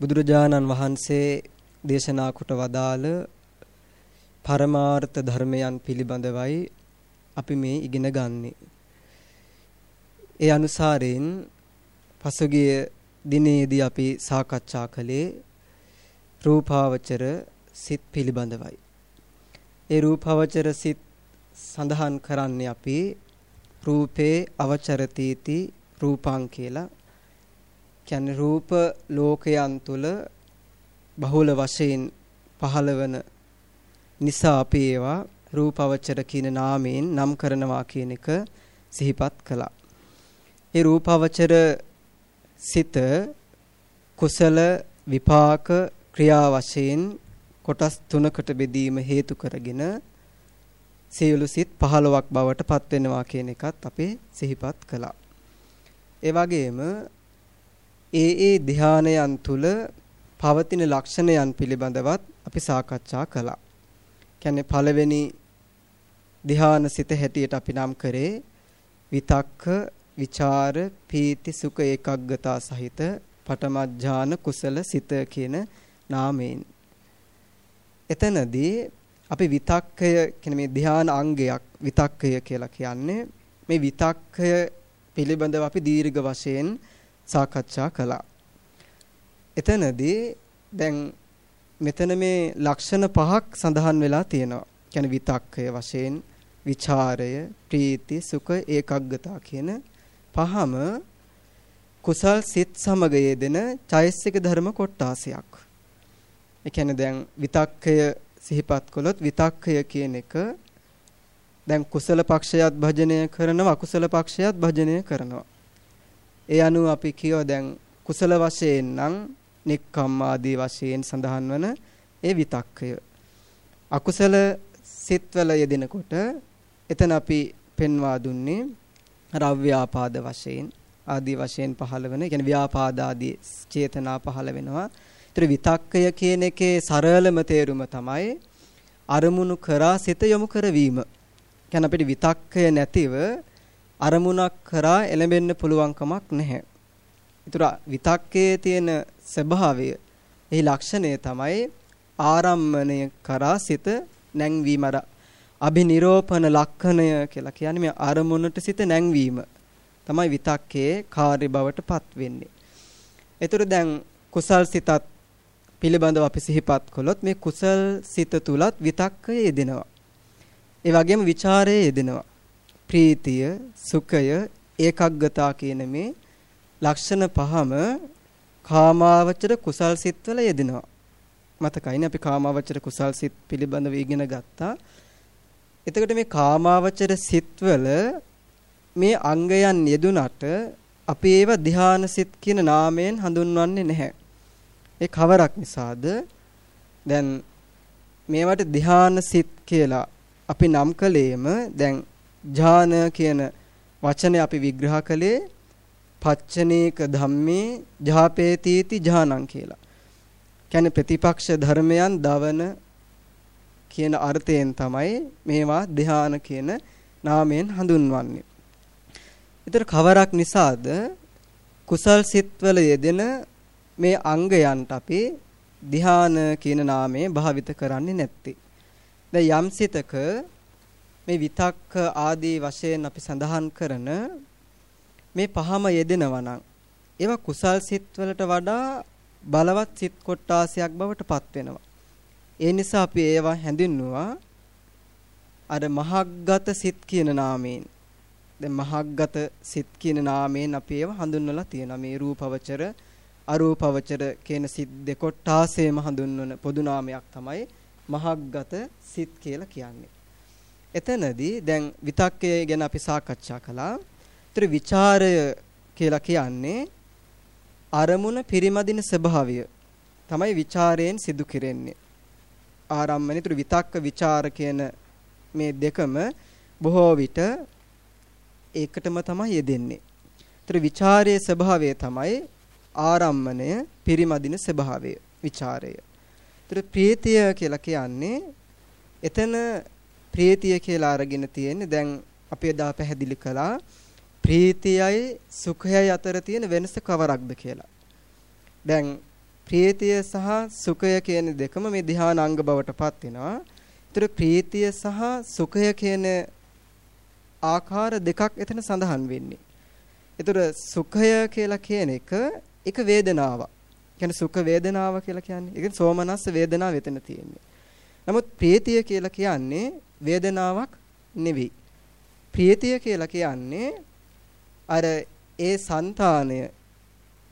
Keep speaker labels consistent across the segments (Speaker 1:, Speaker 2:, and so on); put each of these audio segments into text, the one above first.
Speaker 1: බුදුරජාණන් වහන්සේ දේශනා කොට වදාළ පරමාර්ථ ධර්මයන් පිළිබඳවයි අපි මේ ඉගෙන ගන්නෙ. ඒ අනුසාරයෙන් පසුගිය දිනේදී අපි සාකච්ඡා කළේ රූපාවචර සිත් පිළිබඳවයි. ඒ රූපාවචර සිත් සඳහන් කරන්නේ අපි රූපේ අවචරතීති රූපං කියලා කියන්නේ රූප ලෝකයන් තුල බහුල වශයෙන් පහළවන නිසා අපි ඒවා රූපවචර කියන නාමයෙන් නම් කරනවා කියන එක සිහිපත් කළා. ඒ රූපවචර සිත කුසල විපාක ක්‍රියා වශයෙන් කොටස් තුනකට බෙදීම හේතු කරගෙන සියලු සිත් 15ක් බවට පත් වෙනවා කියන එකත් අපි සිහිපත් කළා. ඒ වගේම ඒ ඒ ධානයන් තුල පවතින ලක්ෂණයන් පිළිබඳවත් අපි සාකච්ඡා කළා. කියන්නේ පළවෙනි ධාන සිත හැටියට අපි නම් කරේ විතක්ක, විචාර, පීති, සුඛ ඒකග්ගතා සහිත පටමඥාන කුසල සිත කියන නාමයෙන්. එතනදී අපි විතක්කය කියන මේ ධාන අංගයක් විතක්කය කියලා කියන්නේ මේ විතක්කය පිළිබඳව අපි දීර්ඝ වශයෙන් සාකච්ඡා කළා. එතනදී දැන් මෙතන මේ ලක්ෂණ පහක් සඳහන් වෙලා තියෙනවා. කියන්නේ විතක්කය වශයෙන් විචාරය, ප්‍රීති, සුඛ, ඒකග්ගතා කියන පහම කුසල් සිත් සමග යෙදෙන චෛසික ධර්ම කොටාසයක්. ඒ කියන්නේ දැන් විතක්කය සිහිපත් කළොත් විතක්කය කියන එක දැන් කුසල පක්ෂයත් භජනය කරනවා අකුසල පක්ෂයත් භජනය කරනවා. ඒ අනුව අපි කියව දැන් කුසල වශයෙන් නම් නික්කම් ආදී වශයෙන් සඳහන් වන ඒ විතක්කය. අකුසල සිත්වල යෙදෙනකොට එතන අපි පෙන්වා දුන්නේ රව්‍යාපාද වශයෙන් ආදී වශයෙන් පහළ වෙන, يعني ව්‍යාපාද ආදී චේතනා පහළ වෙනවා. ඒතර විතක්කය කියන එකේ සරලම තේරුම තමයි අරමුණු කරා සිත යොමු කරවීම. කියන්නේ අපිට විතක්කය නැතිව අරමුණක් කරා එළඹෙන්න පුළුවන් කමක් නැහැ. ඒතර විතක්කයේ තියෙන ස්වභාවය, එහි ලක්ෂණය තමයි ආරම්මණය කරා සිත නැංවීම අර අභිනිරෝපණ ලක්ෂණය කියලා කියන්නේ මේ අරමුණට සිත නැංවීම තමයි විතක්කයේ කාර්ය බවට පත් වෙන්නේ. ඒතර දැන් කුසල් සිතත් පිළිබඳව අපි සිහිපත් කළොත් මේ කුසල් සිත තුලත් විතක්කය යෙදෙනවා. ඒ වගේම ਵਿਚාරයේ යෙදෙනවා. ප්‍රීතිය, සුඛය, ඒකග්ගතා කියන මේ ලක්ෂණ පහම කාමාවචර කුසල් සිත්වල යෙදෙනවා. මතකයිනේ අපි කාමාවචර කුසල් සිත් පිළිබඳව ඉගෙන ගත්තා. එතකොට මේ කාමාවචර සිත්වල මේ අංගයන් යෙදුනට අපි ඒව ධ්‍යාන සිත් කියන නාමයෙන් හඳුන්වන්නේ නැහැ. ඒ කවරක් නිසාද? දැන් මේවට ධ්‍යාන සිත් කියලා අපි නම් කලේම දැන් ඥාන කියන වචනේ අපි විග්‍රහ කළේ පච්චනේක ධම්මේ ජාපේතීති ඥානං කියලා. කියන්නේ ප්‍රතිපක්ෂ ධර්මයන් දවන කියන අර්ථයෙන් තමයි මේවා ධ්‍යාන කියන නාමයෙන් හඳුන්වන්නේ. ඊතර කවරක් නිසාද කුසල් සිත්වල යෙදෙන මේ අංගයන්ට අපි ධ්‍යාන කියන නාමයෙන් භාවිත කරන්නේ නැත්තේ. දැන් යම් සිතක මේ විතක්ක ආදී වශයෙන් අපි සඳහන් කරන මේ පහම යෙදෙනවා නම් ඒවා කුසල් සිත් වලට වඩා බලවත් සිත් කොටාසයක් බවට පත් වෙනවා. ඒ නිසා අපි ඒවා හැඳින්නුවා අර මහග්ගත සිත් කියන නාමයෙන්. දැන් මහග්ගත සිත් කියන නාමයෙන් අපි ඒවා හඳුන්වලා තියෙනවා. මේ රූපවචර අරූපවචර කියන සිත් දෙකොටාසේම හඳුන්වන පොදු නාමයක් තමයි මහග්ගත සිත් කියලා කියන්නේ. එතනදී දැන් විතක්කය ගැන අපි සාකච්ඡා කළා. ඒතර ਵਿਚාරය කියලා කියන්නේ අරමුණ පිරිමදින ස්වභාවය තමයි ਵਿਚාරයෙන් සිදු කෙරෙන්නේ. ආරම්මණය තුරු විතක්ක ਵਿਚාර කියන මේ දෙකම බොහෝ විට ඒකටම තමයි යෙදෙන්නේ. ඒතර ਵਿਚාරයේ ස්වභාවය තමයි ආරම්මණය පිරිමදින ස්වභාවය විචාරය. ඒතර ප්‍රීතිය කියලා කියන්නේ එතන ප්‍රීතිය කියලා අරගෙන තියෙන්නේ දැන් අපි එදා පැහැදිලි කළා ප්‍රීතියයි සුඛයයි අතර තියෙන වෙනස කවරක්ද කියලා. දැන් ප්‍රීතිය සහ සුඛය කියන දෙකම මේ ධානාංග බවට පත් වෙනවා. ඒතර ප්‍රීතිය සහ සුඛය කියන ආකාර දෙකක් එතන සඳහන් වෙන්නේ. ඒතර සුඛය කියලා කියන එක එක වේදනාවක්. කියන්නේ සුඛ වේදනාව කියලා කියන්නේ. ඒ කියන්නේ සෝමනස්ස වේදනාව එතන තියෙන්නේ. නමුත් ප්‍රීතිය කියලා කියන්නේ වේදනාවක් නෙවෙයි. ප්‍රීතිය කියලා කියන්නේ අර ඒ సంతානය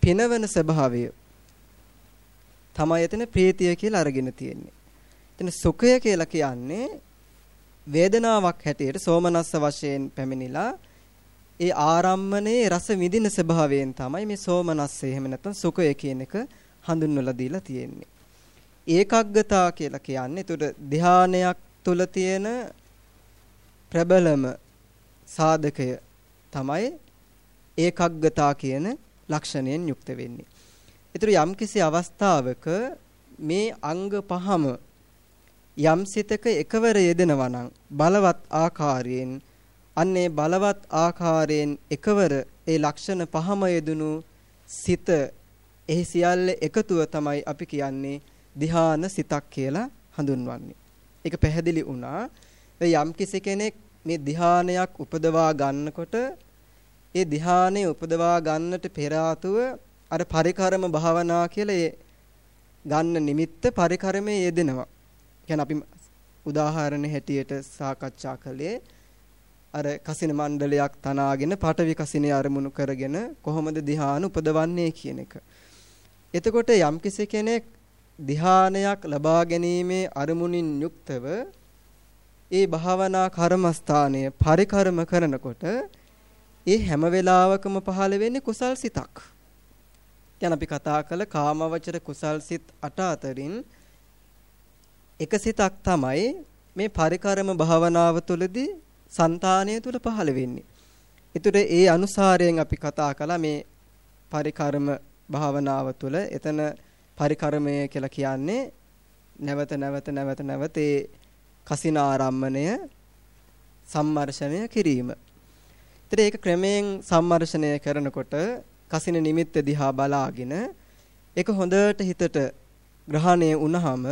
Speaker 1: පිනවන ස්වභාවය තමයි එතන ප්‍රීතිය කියලා අරගෙන තියෙන්නේ. එතන සුඛය කියලා කියන්නේ වේදනාවක් හැටියට සෝමනස්ස වශයෙන් පැමිණිලා ඒ ආරම්මණයේ රස විඳින ස්වභාවයෙන් තමයි මේ සෝමනස්සේ එහෙම නැත්නම් සුඛය කියන එක හඳුන්වලා දීලා තියෙන්නේ. ඒකග්ගතා කියලා කියන්නේ ඒතර ධානයක් තුල තියෙන ප්‍රබලම සාධකය තමයි ඒකග්ගතා කියන ලක්ෂණයෙන් යුක්ත වෙන්නේ. ඒතර යම්කිසි අවස්ථාවක මේ අංග පහම යම් සිතක එකවර යෙදෙනවා නම් බලවත් ආකාරයෙන් අන්නේ බලවත් ආකාරයෙන් එකවර ඒ ලක්ෂණ පහම යෙදුණු සිත එහි සියල්ල එකතුව තමයි අපි කියන්නේ ධ්‍යාන සිතක් කියලා හඳුන්වන්නේ. ඒක පැහැදිලි වුණා. යම් කිසි කෙනෙක් මේ ධ්‍යානයක් උපදවා ගන්නකොට ඒ ධ්‍යානය උපදවා ගන්නට පෙර අර පරිකරම භාවනා කියලා ඒ ගන්න නිමිත්ත පරිකරමේ යෙදෙනවා. කියන්නේ අපි උදාහරණ හැටියට සාකච්ඡා කළේ අර කසින මණ්ඩලයක් තනාගෙන පටවි කසිනේ අරමුණු කරගෙන කොහොමද ධ්‍යාන උපදවන්නේ කියන එක. එතකොට යම් කෙනෙක් ධ්‍යානයක් ලබා ගැනීමේ අරමුණින් යුක්තව ඒ භාවනා කර්මස්ථානය පරිකරම කරනකොට ඒ හැම වෙලාවකම පහළ වෙන්නේ කුසල් සිතක්. දැන් අපි කතා කළ කාමවචර කුසල් සිත් 8 අතරින් එක සිතක් තමයි මේ පරිකරම භාවනාව තුළදී సంతානය තුල පහළ වෙන්නේ. ඒතර ඒ අනුසාරයෙන් අපි කතා කළා මේ පරිකරම භාවනාව තුළ එතන පරිකරමය කියලා කියන්නේ නැවත නැවත නැවත නැවත ඒ කසින ආරම්මණය සම්මර්ෂණය කිරීම. ඒතර ඒක ක්‍රමයෙන් සම්මර්ෂණය කරනකොට කසින නිමිත්ත දිහා බලාගෙන ඒක හොඳට හිතට ග්‍රහණය වුණාම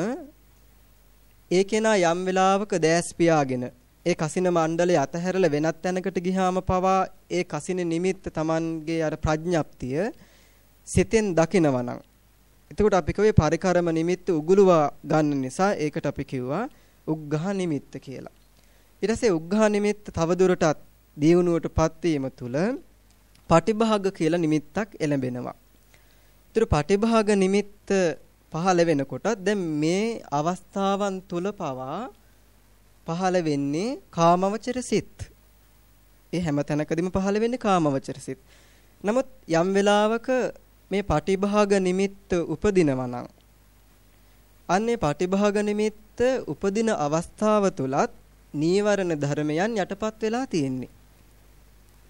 Speaker 1: ඒ කෙනා යම් වෙලාවක දැස් පියාගෙන ඒ කසින මණ්ඩලය අතහැරලා වෙනත් තැනකට ගියාම පවා ඒ කසින නිමිත්ත Tamanගේ අර ප්‍රඥප්තිය සිතෙන් දකිනවනම් එතකොට අපි කියවේ පරිකරම නිමිත්ත උගුලුවා ගන්න නිසා ඒකට අපි කිව්වා උග්ඝහ නිමිත්ත කියලා. ඊට පස්සේ උග්ඝහ නිමිත්ත තවදුරටත් දියුණුවටපත් වීම තුළ පටිභාග කියලා නිමිත්තක් එළඹෙනවා. ඒතර පටිභාග නිමිත්ත පහළ වෙනකොට දැන් මේ අවස්ථාවන් තුල පවා පහළ වෙන්නේ කාමවචර සිත්. ඒ හැම තැනකදීම පහළ වෙන්නේ කාමවචර සිත්. නමුත් යම් වෙලාවක මේ පටිභාග නිමිත්ත උපදිනවා නම් අන්නේ පටිභාග නිමිත්ත උපදින අවස්ථාව තුලත් නීවරණ ධර්මයන් යටපත් වෙලා තියෙන්නේ.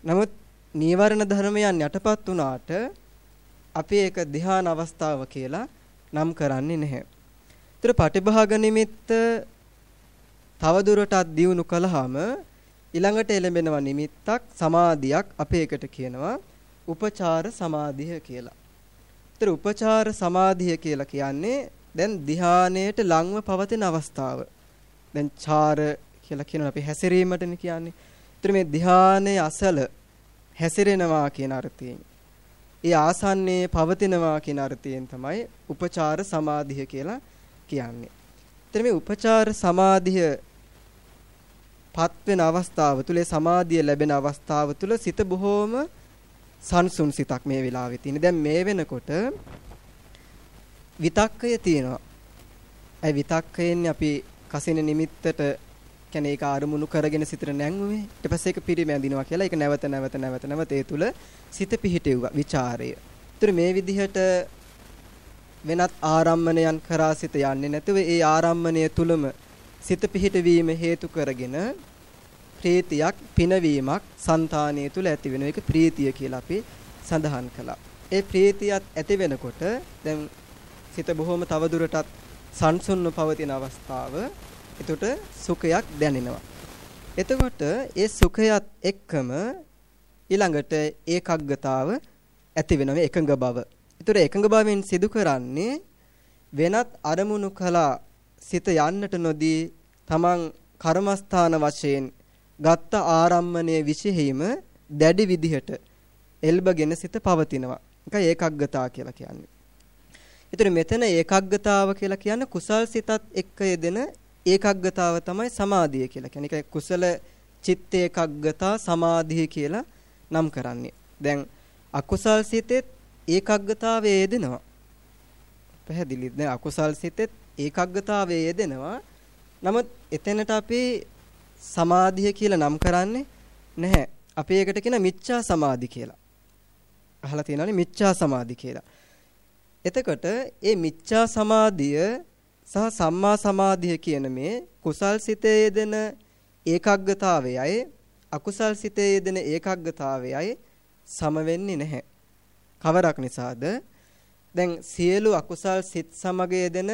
Speaker 1: නමුත් නීවරණ ධර්මයන් යටපත් වුණාට අපි ඒක ධ්‍යාන අවස්ථාව කියලා නම් කරන්නේ නැහැ. ඒතර පටිභාග නිමිත්ත තවදුරටත් දියුණු කළාම ඊළඟට එළඹෙනවා නිමිත්තක් සමාධියක් අපි ඒකට කියනවා උපචාර සමාධිය කියලා. ඒතර උපචාර සමාධිය කියලා කියන්නේ දැන් ධ්‍යානයට ලංව පවතින අවස්ථාව. දැන් චාර කියලා කියනවා අපි හැසිරීමටනේ කියන්නේ. ඒතර මේ ධ්‍යානයේ අසල හැසිරෙනවා කියන අර්ථයෙන්. ඒ ආසන්නයේ පවතිනවා කියන අර්ථයෙන් තමයි උපචාර සමාධිය කියලා කියන්නේ. ඒතර මේ උපචාර සමාධිය පත් වෙන අවස්ථාව තුල සමාධිය ලැබෙන අවස්ථාව තුල සිත බොහෝම සංසුන් සිතක් මේ වෙලාවේ තියෙන. දැන් මේ වෙනකොට විතක්කය තියෙනවා. ඒ විතක්කයෙන් අපි කසින නිමිත්තට කියන්නේ ඒක අරමුණු කරගෙන සිතට නැංගුවේ. ඊට පස්සේ ඒක පිරිමැදිනවා කියලා ඒක නැවත නැවත නැවත නැවත ඒ තුල සිත පිහිටෙව්වා ਵਿਚාරය. ඒතර මේ විදිහට වෙනත් ආරම්මණයන් කරා සිත යන්නේ නැතුව ඒ ආරම්මණය තුලම සිත පිහිටවීම හේතු කරගෙන ප්‍රීතියක් පිනවීමක් సంతානයේ තුල ඇති වෙන එක ප්‍රීතිය කියලා අපි සඳහන් කළා. ඒ ප්‍රීතියත් ඇති වෙනකොට දැන් සිත බොහොම තවදුරටත් සංසුන්ව පවතින අවස්ථාව එතකොට සුඛයක් දැනෙනවා. එතකොට ඒ සුඛයත් එක්කම ඊළඟට ඒකග්ගතාව ඇති වෙනවා එකඟ බව. ඒතර එකඟ භාවයෙන් සිදු කරන්නේ වෙනත් අරමුණු කලා සිත යන්නට නොදී තමන් කර්මස්ථාන වශයෙන් ගත්ත ආරම්මණය විශේෂීම දැඩි විදිහට එල්බගෙන සිත පවතිනවා. ඒකයි ඒකග්ගතා කියලා කියන්නේ. ඒතර මෙතන ඒකග්ගතාව කියලා කියන්නේ කුසල් සිතත් එක්ක යෙදෙන ඒකග්ගතාව තමයි සමාධිය කියලා කියන්නේ. ඒක කුසල චිත්ත ඒකග්ගතා සමාධිය කියලා නම් කරන්නේ. දැන් අකුසල් සිතෙත් ඒකග්ගතාවයේ යෙදෙනවා. පැහැදිලිද? දැන් අකුසල් සිතෙත් ඒකග්ගතාවයේ යෙදෙනවා. නමුත් එතනට අපි සමාධිය කියලා නම් කරන්නේ නැහැ. අපි ඒකට කියන මිච්ඡා සමාධි කියලා. අහලා තියෙනවනේ මිච්ඡා සමාධි කියලා. එතකොට මේ මිච්ඡා සමාධිය සහ සම්මා සමාධිය කියන මේ කුසල් සිතේ යෙදෙන ඒකග්ගතාවයයි අකුසල් සිතේ යෙදෙන ඒකග්ගතාවයයි සම වෙන්නේ නැහැ. කවරක් නිසාද? දැන් සියලු අකුසල් සිත් සමග යෙදෙන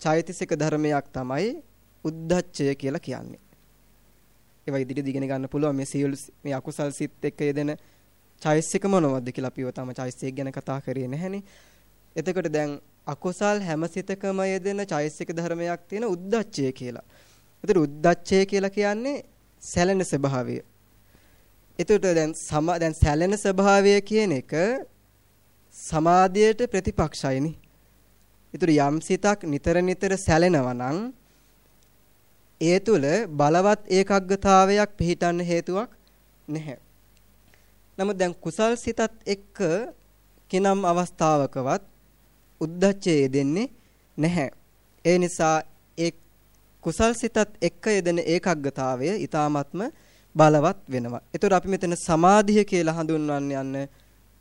Speaker 1: චෛතසික ධර්මයක් තමයි උද්දච්චය කියලා කියන්නේ. ඒවා ඉදිරියට ඉගෙන ගන්න පුළුවන් මේ සියලු මේ අකුසල් සිත් එක්ක යෙදෙන චෛතසික මොනවද කියලා අපිව තම චෛතසික ගැන කතා කරේ නැහනේ. එතකොට දැන් අකුසල් හැම සිතකම යෙදෙන චෛතසික ධර්මයක් තියෙන උද්දච්චය කියලා. ඒතර උද්දච්චය කියලා කියන්නේ සැලෙන ස්වභාවය. එතකොට දැන් සම දැන් සැලෙන ස්වභාවය කියන එක සමාධියට ප්‍රතිපක්ෂයිනේ. ඒතර යම් සිතක් නිතර නිතර සැලෙනවා නම් ඒ තුල බලවත් ඒකග්ගතාවයක් පිහිටන්න හේතුවක් නැහැ. නමුත් දැන් කුසල් සිතත් එක්ක කිනම් අවස්ථාවකවත් උද්දච්චය දෙන්නේ නැහැ. ඒ නිසා ඒ කුසල් සිතත් එක්ක යෙදෙන ඒකග්ගතාවය ඊ타ත්ම බලවත් වෙනවා. ඒතර අපි මෙතන සමාධිය කියලා හඳුන්වන්න යන්නේ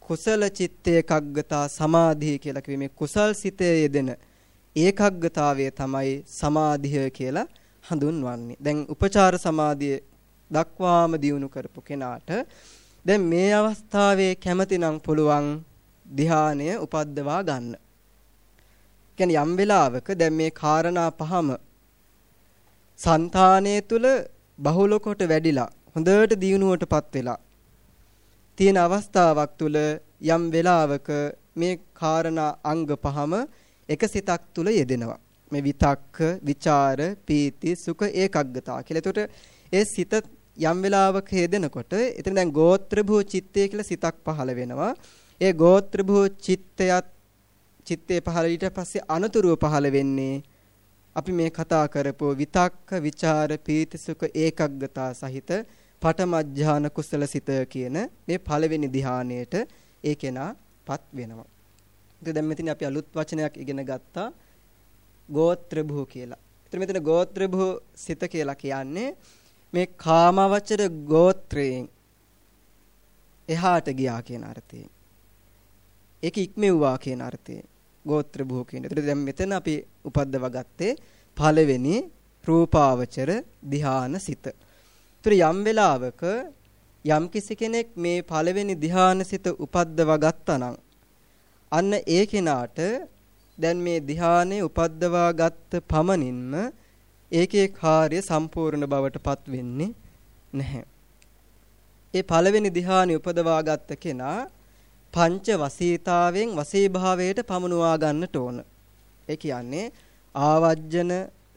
Speaker 1: කුසල චිත්ත ඒකග්ගතා සමාධිය කියලා කිව්වේ මේ කුසල් සිතේ යෙදෙන ඒකග්ගතාවය තමයි සමාධිය කියලා හඳුන්වන්නේ. දැන් උපචාර සමාධිය දක්වාම දියුණු කරපු කෙනාට දැන් මේ අවස්ථාවේ කැමතිනම් පුළුවන් ධ්‍යානය උපද්දවා ගන්න. කියන්නේ යම් වෙලාවක දැන් මේ කාරණා පහම సంతානයේ තුල බහුල කොට වැඩිලා හොඳට දියුණුවටපත් වෙලා තියෙන අවස්ථාවක් තුල යම් වෙලාවක මේ කාරණා අංග පහම එක සිතක් තුල යෙදෙනවා. මේ විතක්ක, ਵਿਚාර, පීති, සුඛ ඒකග්ගතා කියලා. එතකොට ඒ සිත යම් වෙලාවක හේදෙනකොට එතන දැන් ගෝත්‍ර භූ චිත්තය කියලා සිතක් පහළ වෙනවා. ඒ ගෝත්‍ර භූ චිත්තයත් චිත්තේ පහළ ඊට පස්සේ අනතුරුව පහළ වෙන්නේ අපි මේ කතා කරපෝ විතක්ක ਵਿਚාර පීතිසුඛ ඒකග්ගතා සහිත පටමජ්ජාන කුසල සිත කියන මේ පළවෙනි ධ්‍යානයට ඒ කෙනාපත් වෙනවා. ඉතින් දැන් මෙතන අපි අලුත් වචනයක් ඉගෙන ගත්තා. ගෝත්‍ර භූ කියලා. ඉතින් මෙතන ගෝත්‍ර භූ සිත කියලා කියන්නේ මේ කාමවචර ගෝත්‍රයෙන් එහාට ගියා කියන අර්ථයෙන්. ඒක ඉක්මෙව්වා කියන අර්ථයෙන් ගෝත්‍ර භූ කියන. ඒතර දැන් මෙතන අපි උපද්දව ගත්තේ පළවෙනි රූපාවචර ධ්‍යාන සිත. ඒතර යම් වෙලාවක යම් කිසි කෙනෙක් මේ පළවෙනි ධ්‍යානසිත උපද්දව ගත්තා අන්න ඒ කෙනාට දැන් මේ ධ්‍යානෙ උපද්දවා ගත්ත පමණින්ම ඒකේ කාර්ය සම්පූර්ණ බවටපත් වෙන්නේ නැහැ. ඒ පළවෙනි ධ්‍යානෙ උපදවා ගත්ත කෙනා පංච වසීතාවෙන් වසීභාවයට පමුණුවා ගන්නට ඕන. ඒ කියන්නේ ආවජ්ජන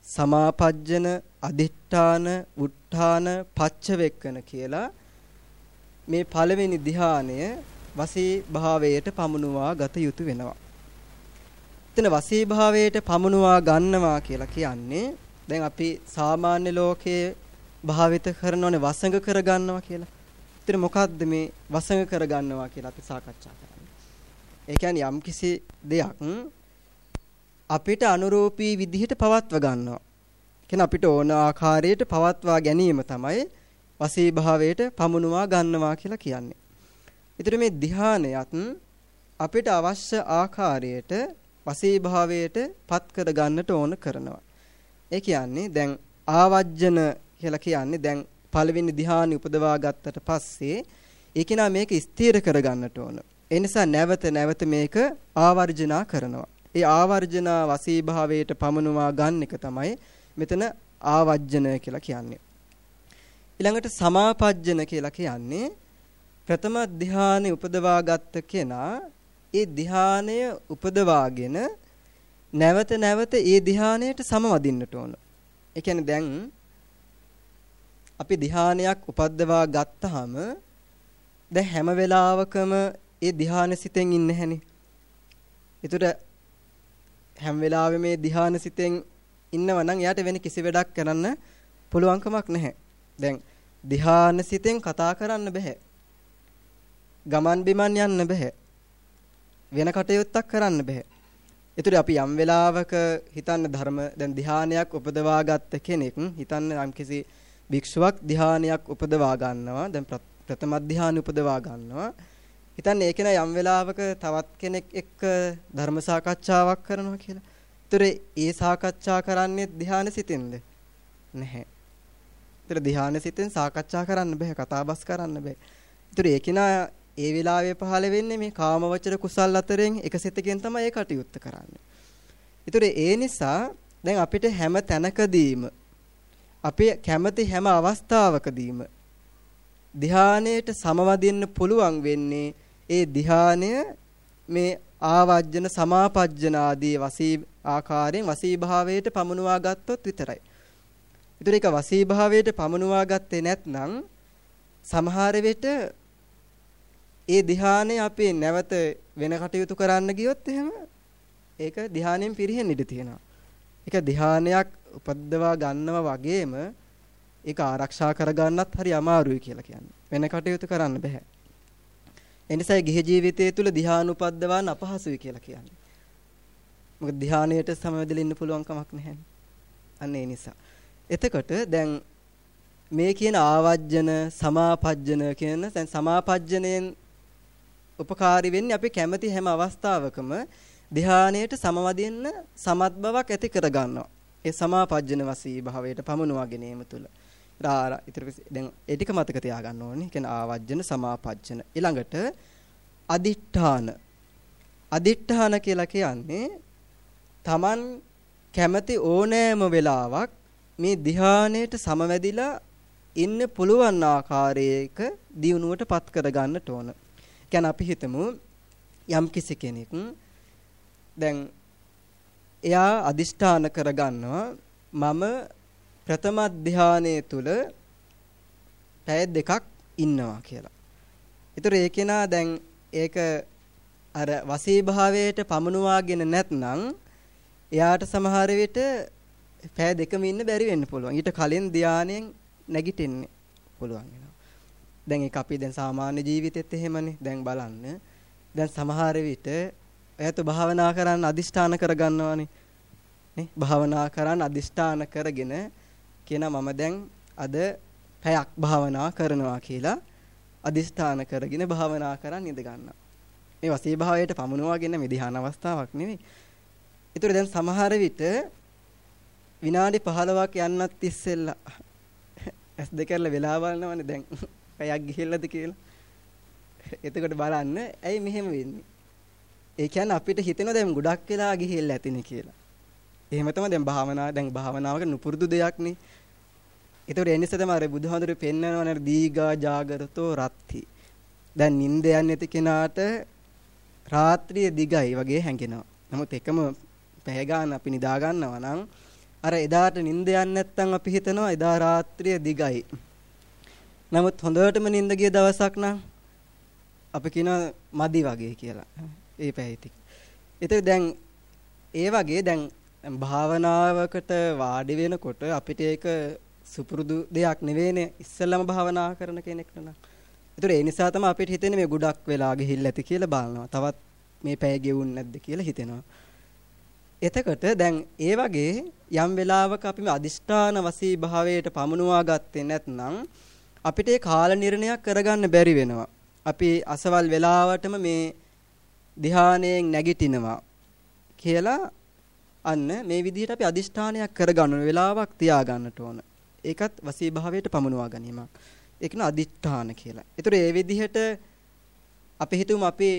Speaker 1: සමාපජ්ජන අදිඨාන උත්ථාන පච්චවෙක්කන කියලා මේ පළවෙනි ධ්‍යානය වසී භාවයට පමුණුවා ගත යුතු වෙනවා. එතන වසී භාවයට පමුණුවා ගන්නවා කියලා කියන්නේ දැන් අපි සාමාන්‍ය ලෝකයේ භාවිත කරනෝනේ වසඟ කරගන්නවා කියලා. ඉතින් මොකද්ද මේ වසඟ කරගන්නවා කියලා අපි සාකච්ඡා කරන්නේ. ඒ කියන්නේ යම්කිසි දෙයක් අපිට අනුරූපී විදිහට පවත්ව ගන්නවා. කියන අපිට ඕන ආකාරයට පවත්වා ගැනීම තමයි වසී භාවයට පමුණුවා ගන්නවා කියලා කියන්නේ. ඊටර මේ ධානයත් අපිට අවශ්‍ය ආකාරයට වසී භාවයට පත් කර ගන්නට ඕන කරනවා. ඒ කියන්නේ දැන් ආවජ්ජන කියලා කියන්නේ දැන් පළවෙනි ධ්‍යානෙ උපදවා ගත්තට පස්සේ ඒකිනා මේක ස්ථිර කර ගන්නට ඕන. ඒ නිසා නැවත නැවත මේක ආවර්ජනා කරනවා. ඒ ආවර්ජනා වසී භාවයට පමනුවා ගන්න එක තමයි මෙතන ආවජ්ජන කියලා කියන්නේ. ඊළඟට සමාපජ්ජන කියලා කියන්නේ ප්‍රථම ධ්‍යානෙ උපදවා ගත්ත කෙනා ඒ ධ්‍යානය උපදවාගෙන නැවත නැවත ඒ ධ්‍යානයට සමවදින්නට ඕන. ඒ කියන්නේ දැන් අපි ධ්‍යානයක් උපද්දවා ගත්තාම දැන් හැම වෙලාවකම ඒ ධ්‍යාන සිතෙන් ඉන්නේ නැහනේ. ඒතර හැම වෙලාවෙම මේ ධ්‍යාන සිතෙන් ඉන්නව නම් එයාට වෙන කිසි වැඩක් කරන්න පුළුවන් කමක් නැහැ. දැන් ධ්‍යාන සිතෙන් කතා කරන්න බෑ. ගමන් බිමන් යන්න බෑ. වෙන කටයුත්තක් කරන්න බෑ. ඒතර අපි යම් වෙලාවක හිතන්න ධර්ම දැන් ධ්‍යානයක් උපදවා ගත්ත කෙනෙක් හිතන්න යම්කිසි භික්ෂුවක් ධ්‍යානයක් උපදවා ගන්නවා. දැන් ප්‍රථම ධ්‍යාන උපදවා ගන්නවා. හිතන්න ඒක න යම් වෙලාවක තවත් කෙනෙක් එක්ක ධර්ම සාකච්ඡාවක් කරනවා කියලා. ඒතර ඒ සාකච්ඡා කරන්නේ ධ්‍යාන සිතෙන්ද? නැහැ. ඒතර ධ්‍යාන සිතෙන් සාකච්ඡා කරන්න බෑ, කතාබස් කරන්න බෑ. ඒතර ඒකිනා ඒ වෙලාවේ පහළ වෙන්නේ මේ කාමවචර කුසල් අතරින් එක සිතකින් තමයි ඒ කටයුත්ත කරන්නේ. ඒතර ඒ නිසා දැන් අපිට හැම තැනකදීම අපි කැමති හැම අවස්ථාවකදීම ධානයේට සමවදින්න පුළුවන් වෙන්නේ ඒ ධානය මේ ආවජ්ජන සමාපජ්ජන ආදී වසී ආකාරයෙන් වසී භාවයට පමුණවා ගත්තොත් විතරයි. ඒතර ඒක වසී භාවයට පමුණවා ගත්තේ නැත්නම් සමහර විට ඒ ධානය අපි නැවත වෙන කටයුතු කරන්න ගියොත් එහෙම ඒක ධානයෙන් පිරෙහෙන්න ඉඩ තියෙනවා. ඒක ධානයක් උපද්දවා ගන්නව වගේම ඒක ආරක්ෂා කරගන්නත් හරි අමාරුයි කියලා කියන්නේ. වෙන කටයුතු කරන්න බෑ. එනිසා ගිහි ජීවිතය තුළ ධ්‍යාන උපද්දවන්න අපහසුයි කියලා කියන්නේ. මොකද ධ්‍යානයට සමවැදෙලා ඉන්න පුළුවන් කමක් නැහැ. අන්න ඒ නිසා. එතකොට දැන් මේ කියන ආවජ්ජන සමාපජ්ජන කියන දැන් සමාපජ්ජණයෙන් උපකාරී වෙන්නේ අපි කැමති හැම අවස්ථාවකම ධ්‍යානයට සමවදින්න සමත් බවක් ඇති කර ගන්නවා. ඒ සමාපජ්ජන වසී භාවයට පමුණවා ගැනීම තුළ. රාර ඊට දැන් ඒ ටික මතක තියාගන්න ඕනේ. කියන්නේ ආවජ්ජන සමාපජ්ජන. ඊළඟට අදිඨාන. අදිඨාන කියලා කියන්නේ Taman කැමති ඕනෑම වෙලාවක් මේ ධ්‍යානයට සමවැදිලා ඉන්න පුළුවන් ආකාරයක දියුණුවට පත් කර ගන්නට ඕන. කියන්නේ අපි හිතමු යම් කිසි කෙනෙක් දැන් එයා අදිෂ්ඨාන කරගන්නවා මම ප්‍රථම ධානයේ තුල පැය දෙකක් ඉන්නවා කියලා. ඒතර ඒ කෙනා දැන් ඒක අර වසී භාවයට පමනුවාගෙන නැත්නම් එයාට සමහර විට පැය දෙකම ඉන්න බැරි වෙන්න පුළුවන්. ඊට කලින් ධානයෙන් නැගිටින්න පුළුවන් වෙනවා. දැන් ඒක අපි දැන් සාමාන්‍ය ජීවිතෙත් එහෙමනේ. දැන් බලන්න. දැන් සමහර විට එයාට භාවනා කරන්න අදිෂ්ඨාන කරගන්නවානේ. නේ? භාවනා කරන්න අදිෂ්ඨාන කරගෙන කියන මම දැන් අද පැයක් භාවනා කරනවා කියලා අදිස්ථාන කරගෙන භාවනා කරන් ඉඳ ගන්නවා. මේ වසී භාවයට පමුණවාගෙන මේ ධ්‍යාන අවස්ථාවක් නෙවෙයි. ඒතර දැන් සමහර විට විනාඩි 15ක් යන්නත් ඉස්සෙල්ලා ඇස් දෙක කරලා වෙලා බලනවනේ දැන් පැයක් ගිහිල්ලාද කියලා. එතකොට බලන්න ඇයි මෙහෙම වෙන්නේ? ඒ කියන්නේ අපිට හිතෙනවා දැන් ගොඩක් වෙලා ගිහිල්ලා ඇතිනේ කියලා. එහෙම තමයි දැන් භාවනාව දැන් භාවනාවක නුපුරුදු දෙයක් නේ. ඒතකොට ඒ නිසා තමයි අර බුදුහාඳුරු පෙන්නනවනේ දීගා ජාගරතෝ රත්ති. දැන් නිින්ද යන්නේ නැති කෙනාට රාත්‍රිය දිගයි වගේ හැඟෙනවා. නමුත් එකම පැය ගන්න අපි නිදා ගන්නවා නම් අර එදාට නිින්ද යන්නේ නැත්නම් අපි හිතනවා එදා රාත්‍රිය දිගයි. නමුත් හොඳටම නිින්ද ගිය දවසක් නම් අපි කියනවා මදි වගේ කියලා. ඒ පැය ටික. ඒතර දැන් ඒ වගේ දැන් භාවනාවකට වාඩි වෙනකොට අපිට ඒක සුපුරුදු දෙයක් නෙවෙයිනේ ඉස්සෙල්ලම භාවනා කරන කෙනෙක්ට නම්. ඒතර ඒ නිසා තමයි අපිට හිතෙන්නේ මේ ගොඩක් වෙලා ගිහිල්ලා ඇති කියලා බලනවා. තවත් මේ පැය ගෙවුන්නේ නැද්ද කියලා හිතෙනවා. එතකොට දැන් ඒ වගේ යම් වෙලාවක අපි මේ අදිෂ්ඨාන වසී භාවයට පමුණුවා ගත්තේ නැත්නම් අපිට ඒ කාල නිර්ණයක් කරගන්න බැරි වෙනවා. අපි අසවල් වෙලාවටම මේ ධානයෙන් නැගිටිනවා කියලා අන්න මේ විදිහට අපි අදිෂ්ඨානයක් කරගන්න වෙලාවක් තියාගන්නට ඕන. ඒකත් වසී භාවයට පමුණුවා ගැනීමක්. ඒක න අදිෂ්ඨාන කියලා. ඒතර ඒ විදිහට අපි හිතමු අපි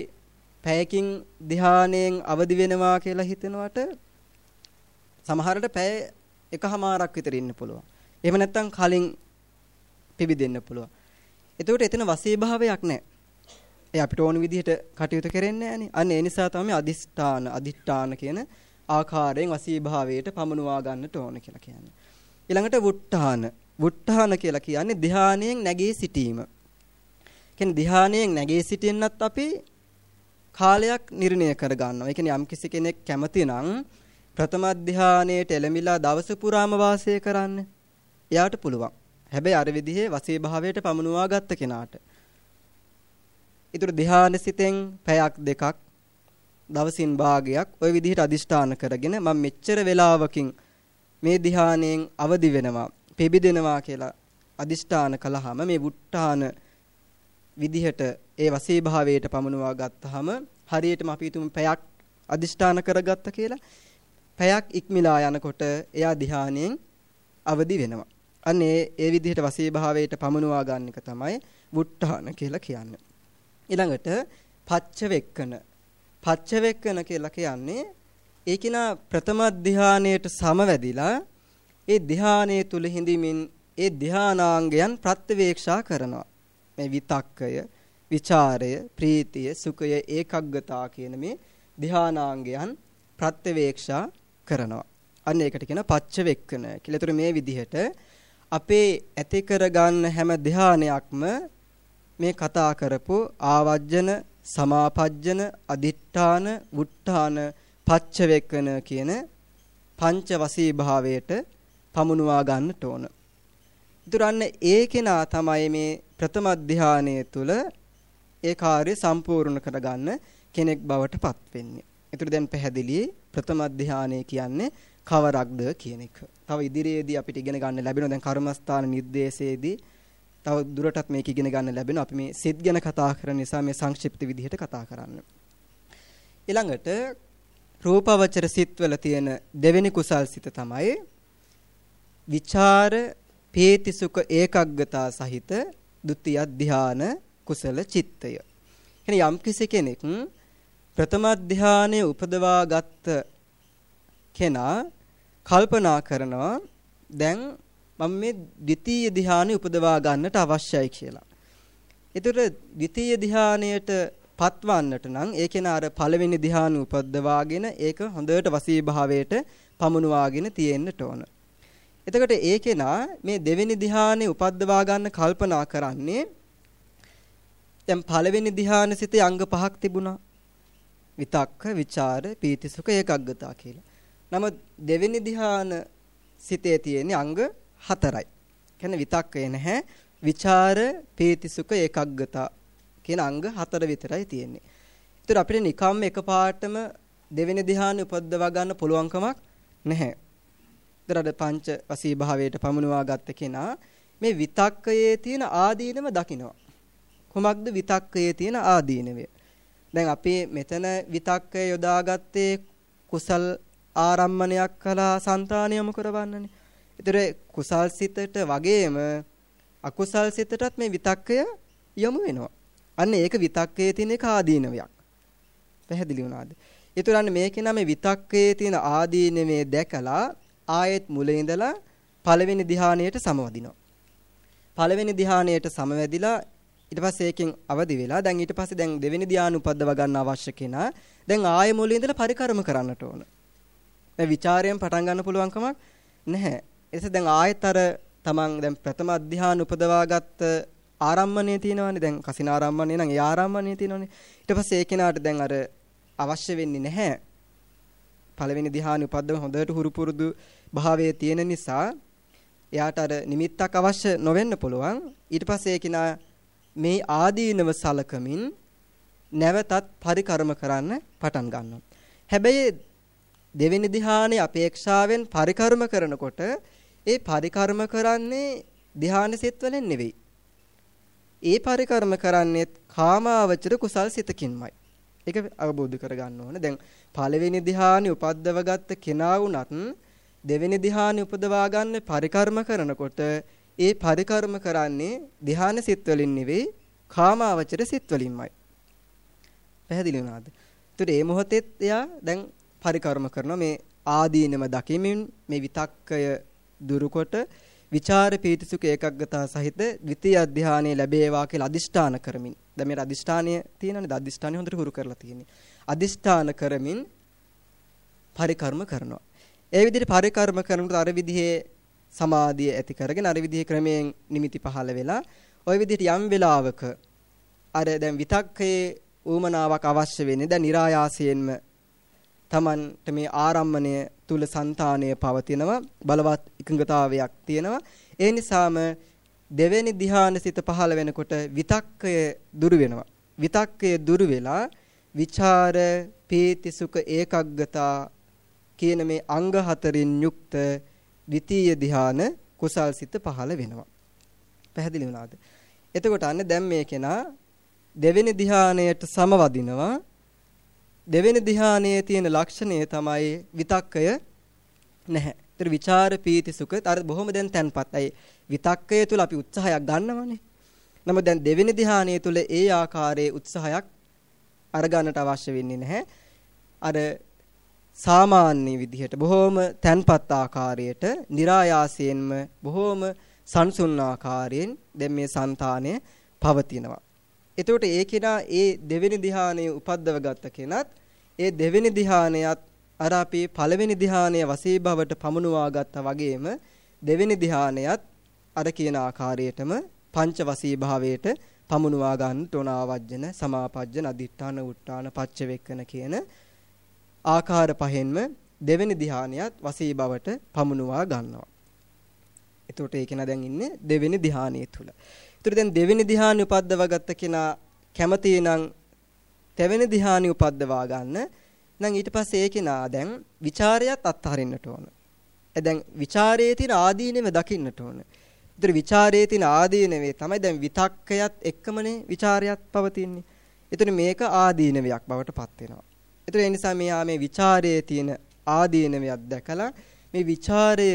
Speaker 1: පැයකින් ධානයෙන් අවදි වෙනවා කියලා හිතනවට සමහරට පැය එකහමාරක් විතර ඉන්න පුළුවන්. එහෙම නැත්නම් කලින් පිබිදෙන්න පුළුවන්. එතකොට එතන වසී භාවයක් නැහැ. ඒ අපිට ඕන විදිහට කටයුතු කරන්නේ නැහනේ. අන්න ඒ නිසා තමයි අදිෂ්ඨාන අදිෂ්ඨාන කියන ආකාරයෙන් වසී භාවයට පමනුවා ගන්නට ඕන කියලා කියන්නේ. ඊළඟට වුට්ටාන. වුට්ටාන කියලා කියන්නේ ධානයෙන් නැගී සිටීම. කියන්නේ ධානයෙන් නැගී සිටින්නත් අපි කාලයක් නිර්ණය කර ගන්නවා. ඒ කියන්නේ යම් කෙනෙක් කැමති නම් ප්‍රථම ධානයේට එළඹිලා දවස පුරාම වාසය කරන්න. එයාට පුළුවන්. හැබැයි අර විදිහේ වසී භාවයට පමුණුවා ගත්ත කෙනාට. ඊටු ධානය සිතෙන් පැයක් දෙකක් දවසින් භාගයක් ওই විදිහට අදිෂ්ඨාන කරගෙන මම මෙච්චර වෙලාවකින් මේ ධානයෙන් අවදි වෙනවා, පිබිදෙනවා කියලා අදිෂ්ඨාන කළාම මේ වුට්ටාන විදිහට ඒ වසී භාවයට පමුණුවා ගත්තාම හරියටම අපි හිතමු පැයක් අදිෂ්ඨාන කරගත්ත කියලා පැයක් ඉක්මලා යනකොට එයා ධානයෙන් අවදි වෙනවා. අන්න ඒ ඒ විදිහට වසී භාවයට පමුණුවා ගන්න එක තමයි වුට්ටාන කියලා කියන්නේ. ඊළඟට පච්චවෙක්කන. පච්චවෙක්කන කියලා කියන්නේ ඒ කිනා ප්‍රථම ධානයේට සමවැදිලා ඒ ධානයේ තුල හිඳිමින් ඒ ධානාංගයන් ප්‍රත්‍යවේක්ෂා කරනවා. මේ විතක්කය, ਵਿਚාරය, ප්‍රීතිය, සුඛය, ඒකග්ගතා කියන මේ ධානාංගයන් ප්‍රත්‍යවේක්ෂා කරනවා. අන්න ඒකට කියන පච්චවෙක්කන කියලා. ඒතර මේ විදිහට අපේ ඇති කරගන්න හැම ධානයක්ම මේ කතා කරපු ආවජ්ජන සමාපජ්ජන අදිඨාන වුට්ටාන පච්චවෙක්කන කියන පංච වසී භාවයට පමුණුවා ගන්නට ඕන. ඉතුරන්න ඒ කෙනා තමයි මේ ප්‍රථම ධානයේ තුල ඒ කාර්ය සම්පූර්ණ කරගන්න කෙනෙක් බවට පත් වෙන්නේ. ඒතර දැන් පැහැදිලි ප්‍රථම ධානය කියන්නේ කවරක්ද කියන එක. තව ඉදිරියේදී අපිට ඉගෙන ගන්න ලැබෙනවා දැන් කර්මස්ථාන නිर्देशයේදී තව දුරටත් මේක ඉගෙන ගන්න ලැබෙනවා. අපි මේ සිත් ගැන කතා කරන නිසා මේ සංක්ෂිප්ත විදිහට කතා කරන්න. ඊළඟට රූපවචර සිත්වල තියෙන දෙවෙනි කුසල් සිත තමයි විචාර පීති සුඛ ඒකග්ගතා සහිත ဒုတိ ය ධාන කුසල චිත්තය. එහෙනම් යම් කෙනෙක් ප්‍රථම ධානයේ උපදවා ගත්ත කෙනා කල්පනා කරනවා දැන් මම මේ ද්විතීය ධානය උපදවා ගන්නට අවශ්‍යයි කියලා. ඒතර ද්විතීය ධානයට පත්වන්නට නම් ඒ කෙනා අර පළවෙනි ධානය උපදවාගෙන ඒක හොඳට වසී භාවයට පමුණුවාගෙන තියෙන්නට ඕන. එතකොට ඒ කෙනා මේ දෙවෙනි ධානය උපද්දවා ගන්න කල්පනා කරන්නේ දැන් පළවෙනි ධානය සිතේ අංග පහක් තිබුණා. විතක්ක, ਵਿਚාර, පීතිසුඛ, ඒකග්ගතා කියලා. නමුත් දෙවෙනි ධ්‍යාන සිතේ තියෙන අංග හතරයි. කියන්නේ විතක්කය නැහැ. විචාර, පීතිසුඛ, ඒකග්ගතා කියන අංග හතර විතරයි තියෙන්නේ. ඒතර අපිට නිකම්ම එකපාරටම දෙවෙනි ධ්‍යානෙ උපද්දවා ගන්න පුළුවන්කමක් නැහැ. ඒතර පංච වසී භාවයට පමුණුවා ගත්ත කෙනා මේ විතක්කයේ තියෙන ආදීනව දකිනවා. කුමක්ද විතක්කයේ තියෙන ආදීනවය? දැන් අපි මෙතන විතක්කය යොදාගත්තේ කුසල් ආරම්මණයක් කළා సంతාන යොමු කරවන්නනේ. ඒතර කුසල් සිතට වගේම අකුසල් සිතටත් මේ විතක්කය යොමු වෙනවා. අන්න ඒක විතක්කයේ තියෙන එක ආදීනවයක්. පැහැදිලි වුණාද? ඒතරන්නේ මේකේ නම විතක්කයේ තියෙන ආදීනවේ දැකලා ආයෙත් මුලින් ඉඳලා පළවෙනි ධ්‍යානයට සමවදිනවා. පළවෙනි ධ්‍යානයට සමවැදිලා ඊට පස්සේ ඒකෙන් අවදි වෙලා දැන් ඊට පස්සේ දැන් දෙවෙනි ධ්‍යාන උපද්දව ගන්න අවශ්‍ය කෙනා දැන් ආයෙ මුලින් ඉඳලා පරිකරම කරන්නට ඕන. දැන් ਵਿਚාරයෙන් පටන් ගන්න පුළුවන් කමක් නැහැ. එතෙ දැන් ආයෙත් අර තමන් දැන් ප්‍රථම අධ්‍යාන උපදවාගත්ත ආරම්මණය තියෙනවානේ දැන් කසින ආරම්මණය නම් ඒ ආරම්මණය තියෙනවානේ. ඊට පස්සේ ඒ කෙනාට දැන් අර අවශ්‍ය වෙන්නේ නැහැ. පළවෙනි ධ්‍යාන උපද්දව හොඳට හුරු පුරුදු භාවයේ තියෙන නිසා එයාට අර නිමිත්තක් අවශ්‍ය නොවෙන්න පුළුවන්. ඊට පස්සේ ඒ කෙනා මේ ආදීනව සලකමින් නැවතත් පරිකරම කරන්න පටන් ගන්නවා. හැබැයි දෙවෙනි ධ්‍යානයේ අපේක්ෂාවෙන් පරිකර්ම කරනකොට ඒ පරිකර්ම කරන්නේ ධ්‍යාන සිත් වලින් නෙවෙයි. ඒ පරිකර්ම කරන්නේ කාමාවචර කුසල් සිතකින්මයි. ඒක අවබෝධ කරගන්න ඕන. දැන් පළවෙනි ධ්‍යානෙ උපද්දව ගත්ත කෙනා වුණත් දෙවෙනි ධ්‍යානෙ උපදවා ගන්න පරිකර්ම කරනකොට ඒ පරිකර්ම කරන්නේ ධ්‍යාන සිත් වලින් නෙවෙයි කාමාවචර සිත් වලින්මයි. පැහැදිලි වුණාද? ඒතර මේ මොහොතෙත් එයා දැන් පරිකර්ම කරනවා. මේ ආදීනම දකිමින් මේ විතක්කය දුරුකොට විචාර පීතිසුඛ ඒකග්ගතා සහිත ද්විතීය අධ්‍යානෙ ලැබේවා කියලා අදිෂ්ඨාන කරමින්. දැන් මේ අදිෂ්ඨානය තියෙනනේ අදිෂ්ඨානය හොඳට හුරු කරලා තියෙන්නේ. අදිෂ්ඨාන කරමින් පරිකර්ම කරනවා. ඒ විදිහට පරිකර්ම කරනකොට අර විදිහේ සමාධිය ඇති කරගෙන අර විදිහේ ක්‍රමයෙන් නිමිති පහළ වෙලා ওই විදිහට යම් වෙලාවක අර දැන් විතක්කේ ඌමනාවක් අවශ්‍ය වෙන්නේ දැන් નિરાයාසයෙන්ම Tamanට මේ ආරම්මණය තුල సంతානය පවතිනවා බලවත් එකඟතාවයක් තියෙනවා. ඒ නිසාම දෙවෙනි ධ්‍යානසිත පහළ වෙනකොට විතක්කය දුරු වෙනවා. විතක්කය දුරු වෙලා විචාර පීති සුඛ ඒකග්ගතා කියන මේ අංග හතරින් යුක්ත ද්විතීය ධ්‍යාන කුසල්සිත පහළ වෙනවා. පැහැදිලි වුණාද? එතකොට අන්න දැන් මේ කෙනා දෙවෙනි ධ්‍යානයට සමවදිනවා. දෙවෙනි ධ්‍යානයේ තියෙන ලක්ෂණය තමයි විතක්කය නැහැ. ඒතර විචාර පීති සුඛ අර බොහොම දැන් තැන්පත්. අය විතක්කය තුල අපි උත්සාහයක් ගන්නවනේ. නමුත් දැන් දෙවෙනි ධ්‍යානය තුල ඒ ආකාරයේ උත්සාහයක් අරගන්නට අවශ්‍ය වෙන්නේ නැහැ. අර සාමාන්‍ය විදිහට බොහොම තැන්පත් ආකාරයට, નિરાයාසයෙන්ම බොහොම සංසුන් ආකාරයෙන් දැන් මේ సంతානය පවතිනවා. එතකොට ඒ කෙනා ඒ දෙවෙනි ධ්‍යානය උපද්දව ගත්ත කෙනත් ඒ දෙවෙනි ධ්‍යානයත් අර අපි පළවෙනි ධ්‍යානය වසී භවට පමුණුවා ගත්තා වගේම දෙවෙනි ධ්‍යානයත් අර කියන ආකාරයටම පංච වසී භාවයට පමුණුවා ගන්නට උන ආවජ්ජන සමාපජ්ජන අදිඨාන උට්ටාන පච්චවෙක්කන කියන ආකාර පහෙන්ම දෙවෙනි ධ්‍යානියත් වසී භවට පමුණුවා ගන්නවා. එතකොට ඒක න දැන් ඉන්නේ දෙවෙනි ධ්‍යානිය තුල. ඒතර දැන් දෙවෙනි ධ්‍යානෙ උපද්දවා ගත්ත කෙනා කැමති නම් තෙවෙනි ධ්‍යානෙ උපද්දවා ගන්න. නම් ඊට පස්සේ ඒ කෙනා දැන් ਵਿਚාරයත් අත්හරින්නට ඕන. දැන් ਵਿਚාරයේ තියෙන ආදීනෙම දකින්නට ඕන. ඒතර ਵਿਚාරයේ තියෙන ආදීනෙවේ තමයි දැන් විතක්කයත් එක්කමනේ ਵਿਚාරයත් පවතින්නේ. ඒතර මේක ආදීනවයක් බවට පත් වෙනවා. ඒතර ඒ නිසා මෙයා මේ ਵਿਚාරයේ තියෙන ආදීනවයක් දැකලා මේ ਵਿਚාරය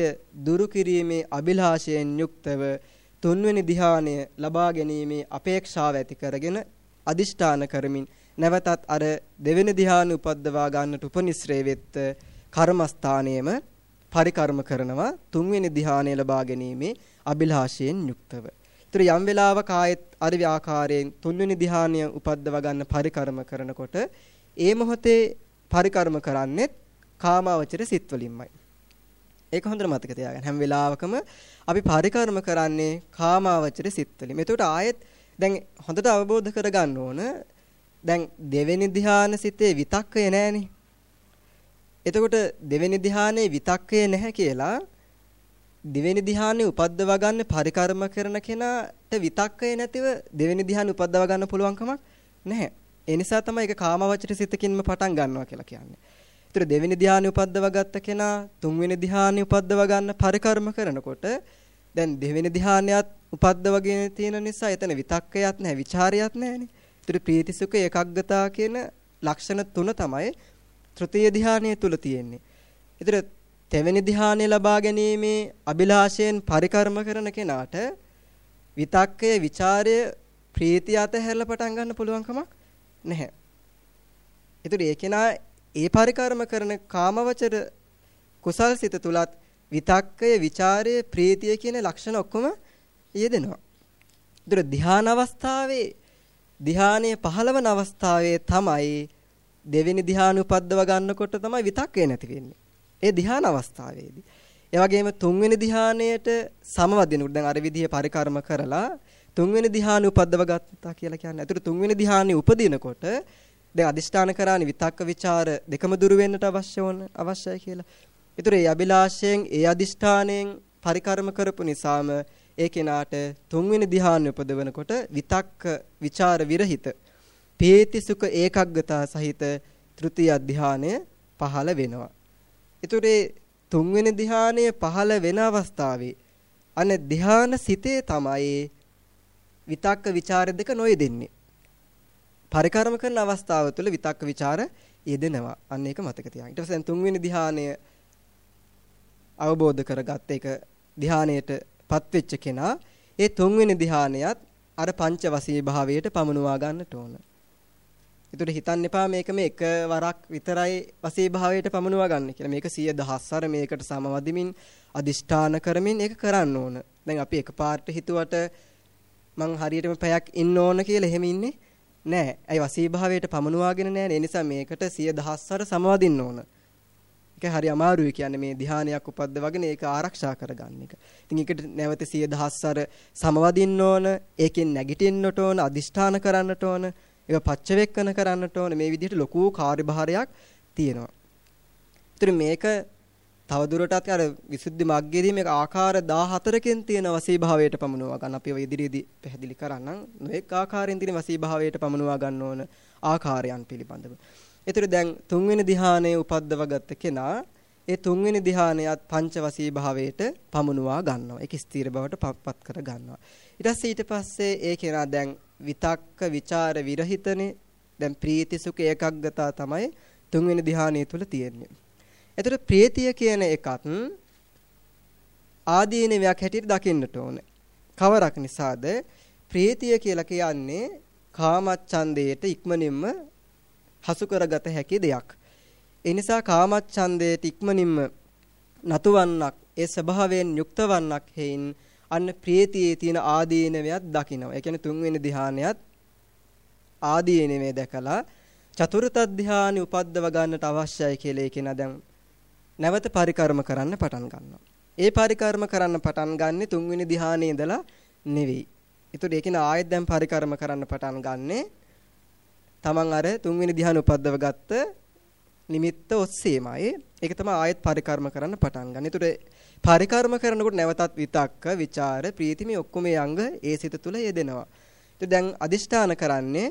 Speaker 1: දුරු කිරීමේ අභිලාෂයෙන් යුක්තව තුන්වෙනි ධ්‍යානය ලබා ගැනීමේ අපේක්ෂාව ඇති කරගෙන අදිෂ්ඨාන කරමින් නැවතත් අර දෙවෙනි ධ්‍යාන උපද්දවා ගන්නට උපනිශ්‍රේ වෙත් කර්මස්ථානයේම පරිකර්ම කරනවා තුන්වෙනි ධ්‍යානය ලබා ගැනීමේ අභිලාෂයෙන් යුක්තව. ඒතර යම් වෙලාවක ආයෙත් අර ආකාරයෙන් තුන්වෙනි ධ්‍යානය උපද්දවා ගන්න පරිකර්ම කරනකොට ඒ මොහොතේ පරිකර්ම කරන්නේ කාමාවචර සිත් වලින්මයි. ඒක හොඳට මතක තියාගන්න. හැම වෙලාවකම අපි පරිකර්ම කරන්නේ කාමාවචර සිත්වලින්. එතකොට ආයෙත් දැන් හොඳට අවබෝධ කරගන්න ඕන දැන් දෙවෙනි ධ්‍යාන සිතේ විතක්කය නැහෙනේ. එතකොට දෙවෙනි ධ්‍යානයේ විතක්කය නැහැ කියලා දෙවෙනි ධ්‍යානෙ උපද්දවා ගන්න පරිකර්ම කරන කෙනාට විතක්කය නැතිව දෙවෙනි ධ්‍යානෙ උපද්දවා ගන්න පුළුවන් කමක් නැහැ. ඒ නිසා තමයි ඒක කාමවචර සිතකින්ම පටන් ගන්නවා කියලා කියන්නේ. ඒතර දෙවෙනි ධානය උපද්දව ගත්ත කෙනා තුන්වෙනි ධානය උපද්දව ගන්න පරිකර්ම කරනකොට දැන් දෙවෙනි ධානයත් උපද්දවගෙන තියෙන නිසා එතන විතක්කයක් නැහැ ਵਿਚාරයක් නැහැනේ. ඒතර ප්‍රීතිසුඛ ඒකග්ගතා කියන ලක්ෂණ තුන තමයි තෘතීය ධානය තුල තියෙන්නේ. ඒතර තෙවෙනි ධානය ලබා ගැනීමේ අභිලාෂයෙන් පරිකර්ම කරන කෙනාට විතක්කය ਵਿਚාරය ප්‍රීතිය අතහැරලා පටන් ගන්න පුළුවන් කමක් නැහැ. ඒතර ඒ කෙනා ඒ පරිකර්ම කරන කාමවචර කුසල් සිත තුලත් විතක්කය, ਵਿਚාරය, ප්‍රීතිය කියන ලක්ෂණ ඔක්කොම යෙදෙනවා. ඒතර ධ්‍යාන අවස්ථාවේ ධ්‍යානයේ පහළවන අවස්ථාවේ තමයි දෙවෙනි ධ්‍යාන උපද්දව ගන්නකොට තමයි විතක්කය නැති වෙන්නේ. ඒ ධ්‍යාන අවස්ථාවේදී. ඒ වගේම තුන්වෙනි ධ්‍යානයට සමවදිනුත් දැන් අර විදිහේ පරිකර්ම කරලා තුන්වෙනි ධ්‍යාන උපද්දව ගත්තා කියලා කියන්නේ. අතට තුන්වෙනි ධ්‍යානෙ උපදිනකොට දැන් අදිෂ්ඨාන කරානි විතක්ක ਵਿਚාර දෙකම දුරු වෙන්නට අවශ්‍ය වන අවශ්‍යයි කියලා. ඒතර ඒ අභිලාෂයෙන් ඒ අදිෂ්ඨානයෙන් පරිකරම කරපු නිසාම ඒ කෙනාට තුන්වෙනි ධ්‍යාන උපදවනකොට විතක්ක ਵਿਚාර විරහිත පීති සුඛ ඒකග්ගතා සහිත තෘතිය ධ්‍යානය පහළ වෙනවා. ඒතර තුන්වෙනි ධ්‍යානය පහළ වෙන අවස්ථාවේ අන ධ්‍යාන සිතේ තමයි විතක්ක ਵਿਚාර දෙක නොයෙදෙන්නේ. පරිකර්ම කරන අවස්ථාව තුළ විතක්ක ਵਿਚාර යෙදෙනවා. අන්න ඒක මතක තියාගන්න. ඊට පස්සේ තුන්වෙනි ධානය අවබෝධ කරගත්ත එක ධානයටපත් වෙච්ච කෙනා ඒ තුන්වෙනි ධානයත් අර පංච වසී භාවයට පමුණුවා ගන්නට ඕන. ඒතර හිතන්න එපා මේක මේ එකවරක් විතරයි වසී භාවයට පමුණුවා ගන්න කියලා. මේක 100 දහස්වර මේකට සමවදිමින් අදිෂ්ඨාන කරමින් ඒක කරන්න ඕන. දැන් අපි එකපාරට හිතුවට මං හරියටම පැයක් ඉන්න ඕන කියලා එහෙම ඉන්නේ නෑ. ඇයි වසී භාවයට පමුණුවාගෙන නෑ. ඒ නිසා මේකට 100 දහස්වර සමවදින්න ඕන. ඒක හරි අමාරුයි කියන්නේ මේ ධානයක් උපද්දවගෙන ඒක ආරක්ෂා කරගන්න එක. ඉතින් ඒකට නැවත 100 දහස්වර සමවදින්න ඕන, ඒකෙන් නැගිටින්නට ඕන, අදිෂ්ඨාන කරන්නට ඕන, ඒක පච්චවෙක්කන කරන්නට ඕන. මේ විදිහට ලොකු කාර්යභාරයක් තියෙනවා. ඒතර මේක තවදුරටත් අර විසුද්ධි මග්ගයේදී මේක ආකාර 14කින් තියෙන වසී භාවයට පමුණුවා ගන්න අපි ඔය ඉදිරියේදී පැහැදිලි කරන්නම් නොඑක ආකාරයෙන් තියෙන වසී භාවයට පමුණුවා ගන්න ඕන ආකාරයන් පිළිබඳව. ඒතර දැන් තුන්වෙනි ධ්‍යානයේ උපද්දව ගත්ත කෙනා ඒ තුන්වෙනි ධ්‍යානයත් පංචවසී භාවයට පමුණුවා ගන්නවා. ඒක ස්ථීර බවට පත් කර ගන්නවා. ඊට පස්සේ ඊට පස්සේ ඒ කෙනා දැන් විතක්ක ਵਿਚාර විරහිතනේ දැන් ප්‍රීති සුඛ ඒකග්ගතා තමයි තුන්වෙනි ධ්‍යානය තුල තියෙන්නේ. එතකොට ප්‍රීතිය කියන එකත් ආදීනවයක් හැටියට දකින්නට ඕන. කවරක් නිසාද? ප්‍රීතිය කියලා කියන්නේ කාමච්ඡන්දයට ඉක්මනින්ම හසු කරගත හැකි දෙයක්. ඒ නිසා කාමච්ඡන්දයට ඉක්මනින්ම නතුවන්නක් ඒ ස්වභාවයෙන් යුක්තවන්නක් හේයින් අන්න ප්‍රීතියේ තියෙන ආදීනවයක් දකිනවා. ඒ කියන්නේ තුන්වෙනි ධ්‍යානයත් ආදීනවේ දැකලා චතුර්ථ ධ්‍යානෙ උපද්දව ගන්නට අවශ්‍යයි කියලා ඒක නා දැන් නැවත පරිකර්ම කරන්න පටන් ගන්නවා. ඒ පරිකර්ම කරන්න පටන් ගන්නෙ තුන්වෙනි ධ්‍යානයේ ඉඳලා නෙවෙයි. ඒතකොට ඒක නා ආයෙත් දැන් පරිකර්ම කරන්න පටන් ගන්නෙ තමන් අර තුන්වෙනි ධ්‍යාන උපද්දව ගත්ත නිමිත්ත ඔස්සේමයි. ඒක තමයි ආයෙත් පරිකර්ම කරන්න පටන් ගන්න. ඒතකොට පරිකර්ම කරනකොට නැවතත් විතක්ක, ਵਿਚාර, ප්‍රීති මේ ඔක්කොම යංග ඒ සිත තුළ යෙදෙනවා. ඒත් දැන් අදිෂ්ඨාන කරන්නේ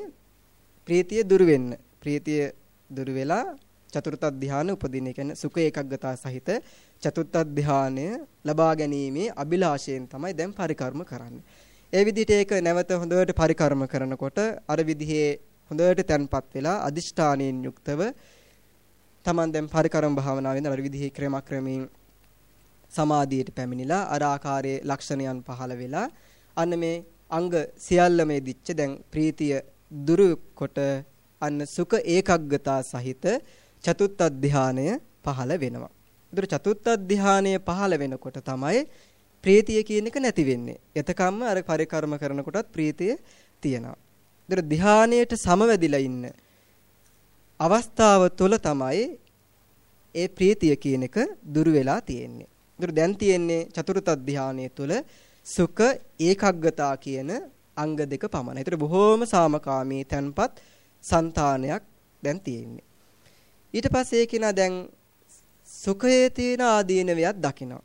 Speaker 1: ප්‍රීතිය දුරු වෙන්න. ප්‍රීතිය දුරු වෙලා චතුර්ථ ධානය උපදින. ඒ කියන්නේ සුඛ ඒකග්ගතා සහිත චතුර්ථ ධානය ලබා ගැනීමේ අභිලාෂයෙන් තමයි දැන් පරිකර්ම කරන්නේ. ඒ විදිහට ඒක නැවත හොඳට පරිකර්ම කරනකොට අර විදිහේ හොඳට තැන්පත් වෙලා අදිෂ්ඨානයෙන් යුක්තව Taman දැන් පරිකරම භාවනාවෙන් අර විදිහේ ක්‍රමක්‍රමයෙන් සමාධියට පැමිණිලා අර ආකාරයේ ලක්ෂණයන් පහළ වෙලා අන්න මේ අංග සියල්ලම දිච්ච දැන් ප්‍රීතිය දුරු කොට අන්න සුඛ ඒකග්ගතා සහිත චතුත්ථ ධානය පහළ වෙනවා. ඒතර චතුත්ථ ධානය පහළ වෙනකොට තමයි ප්‍රීතිය කියන එක නැති වෙන්නේ. එතකම්ම අර පරිකර්ම කරනකොටත් ප්‍රීතිය තියෙනවා. ඒතර ධානයට සමවැදිලා ඉන්න අවස්ථාව තුළ තමයි ඒ ප්‍රීතිය කියන එක දුර වෙලා තියෙන්නේ. ඒතර දැන් තියෙන්නේ චතුර්ථ ධානයේ තුළ සුඛ ඒකග්ගතා කියන අංග දෙක පමණයි. ඒතර බොහෝම සාමකාමී තන්පත් సంతානයක් දැන් තියෙන්නේ. ඊට පස්සේ ඒ කෙනා දැන් සුඛයේ තියෙන ආදීනවයක් දකිනවා.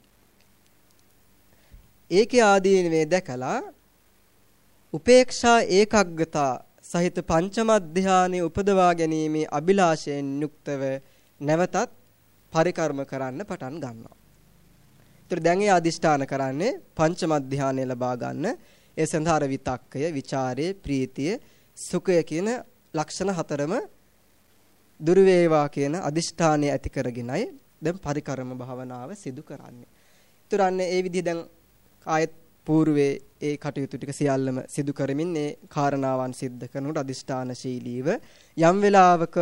Speaker 1: ඒකේ ආදීනවේ දැකලා උපේක්ෂා ඒකග්ගතා සහිත පංචම ධානයේ උපදවා ගැනීමේ අභිලාෂයෙන් යුක්තව නැවතත් පරිකර්ම කරන්න පටන් ගන්නවා. ඒතර දැන් ඒ අදිෂ්ඨාන කරන්නේ පංචම ධානය ලබා ගන්න ඒ සඳහාර විතක්කය, ਵਿਚාරය, ප්‍රීතිය, සුඛය කියන ලක්ෂණ හතරම දුරු වේවා කියන අදිෂ්ඨානය ඇති කරගෙනයි දැන් පරිකර්ම භාවනාව සිදු කරන්නේ. ඒතර අන්නේ ඒ විදිහ දැන් ආයත් పూర్වේ ඒ කටයුතු ටික සියල්ලම සිදු කරමින් ඒ කාරණාවන් සිද්ධ කරනකොට අදිෂ්ඨානශීලීව යම් වෙලාවක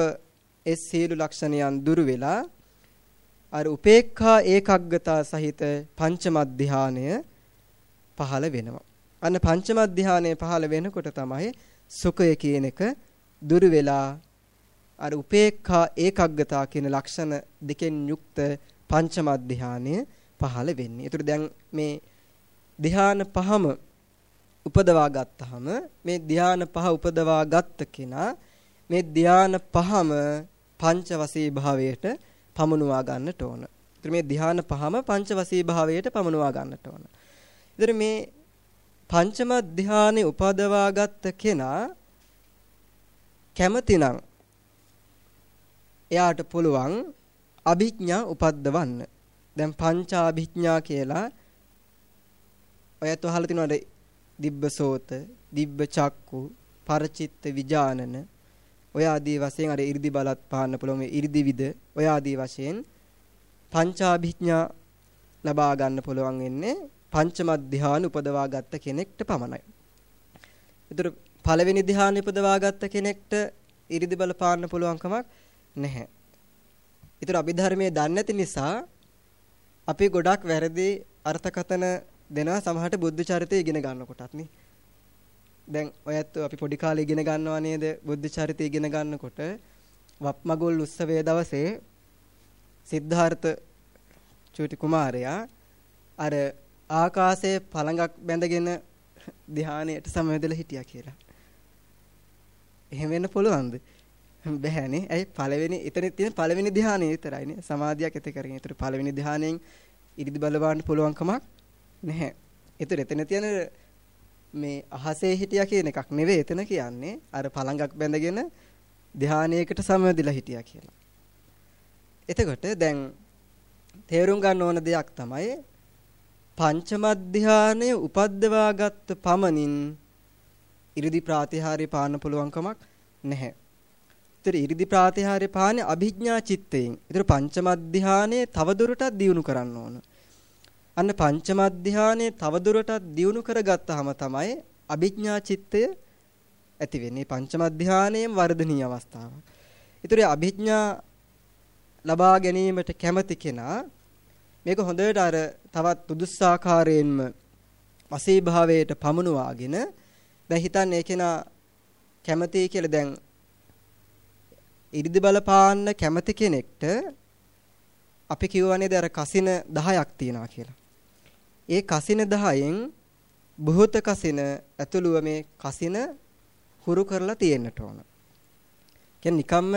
Speaker 1: ඒ සීල ලක්ෂණයන් දුරු වෙලා අර උපේක්ඛා ඒකග්ගතා සහිත පංචම ධානය පහළ වෙනවා. අන්න පංචම ධානය පහළ වෙනකොට තමයි සුඛය කියන එක දුරු වෙලා අර උපේක්ඛා ඒකග්ගතා කියන ලක්ෂණ දෙකෙන් යුක්ත පංචම ධානය පහළ වෙන්නේ. ඒතර දැන් මේ ධ්‍යාන පහම උපදවා ගත්තාම මේ ධ්‍යාන පහ උපදවා ගත්ත කෙනා මේ ධ්‍යාන පහම පංචවසී භාවයට පමුණුවා ගන්නට ඕන. ඉතින් මේ ධ්‍යාන පහම පංචවසී භාවයට පමුණුවා ගන්නට ඕන. ඉතින් මේ පංචම ධ්‍යානෙ උපදවා ගත්ත කෙනා කැමතිනම් එයාට පුළුවන් අභිඥා උපද්දවන්න. දැන් පංචාභිඥා කියලා ඔයත් අහලා තිනවද? දිබ්බසෝත, දිබ්බ චක්කු, පරචිත්ත විජානන ඔය ආදී වශයෙන් අර 이르දි බලත් පාන්න පුළුවන් මේ 이르දි විද ඔය ආදී වශයෙන් පංචාභිඥා ලබා ගන්න පුළුවන් වෙන්නේ පංචම ධ්‍යාන උපදවා ගත්ත කෙනෙක්ට පමණයි. ඒතර පළවෙනි ධ්‍යාන උපදවා ගත්ත කෙනෙක්ට 이르දි බල පාන්න පුළුවන්කමක් නැහැ. ඒතර අභිධර්මයේ දන්නේ නැති නිසා අපි ගොඩක් වැරදි අර්ථකතන දෙනවා සමහරට බුද්ධ චරිතය ඉගෙන ගන්නකොටත් නේ. දැන් ඔයත් අපි පොඩි කාලේ ඉගෙන ගන්නවා නේද බුද්ධ චරිතය ඉගෙන ගන්නකොට වප්මගොල් උත්සවයේ දවසේ සිද්ධාර්ථ චූටි කුමාරයා අර ආකාශයේ පළඟක් බැඳගෙන ධානයට සමවැදලා හිටියා කියලා. එහෙම වෙන්න පුළුවන්ද? බැහැනේ. ඇයි පළවෙනි එතන තියෙන පළවෙනි ධානය විතරයිනේ. සමාධියක් ඇති කරගෙන. ඒතර පළවෙනි ධානයෙන් ඉරිදි බලවන්න පුළුවන් කමක් නැහැ. ඒතර එතන තියෙන මේ අහසේ හිටියා කියන එකක් නෙවෙයි එතන කියන්නේ අර පළඟක් බැඳගෙන ධානයේකට සමවැදිලා හිටියා කියලා. එතකොට දැන් තේරුම් ගන්න ඕන දෙයක් තමයි පංචම ධානයේ උපද්දවාගත් පමණින් ඉරිදි ප්‍රාතිහාර්ය පාන්න පුළුවන් කමක් නැහැ. ඒතර ඉරිදි ප්‍රාතිහාර්ය පාන්නේ අභිඥා චිත්තයෙන්. ඒතර පංචම ධානයේ තවදුරටත් දියුණු කරන්න ඕන. අන්න පංචම ධානයේ තවදුරටත් දියුණු කරගත්තාම තමයි අභිඥා චිත්තය ඇති වෙන්නේ. පංචම ධානයෙන් වර්ධනීය අවස්ථාවක්. ඒතර අභිඥා ලබා ගැනීමට කැමති කෙනා මේක හොඳට අර තවත් දුදුස්සාකාරයෙන්ම වසී භාවයට පමුණුවාගෙන දැන් හිතන්නේ කෙනා කැමති කියලා දැන් ඉරිදි බලපාන්න කැමති කෙනෙක්ට අපි කියවනේ අර කසින 10ක් තියනවා කියලා. ඒ කසින 10න් බොහෝත කසින ඇතුළුව මේ කසින හුරු කරලා තියෙන්නට ඕන. කියන්නේ නිකම්ම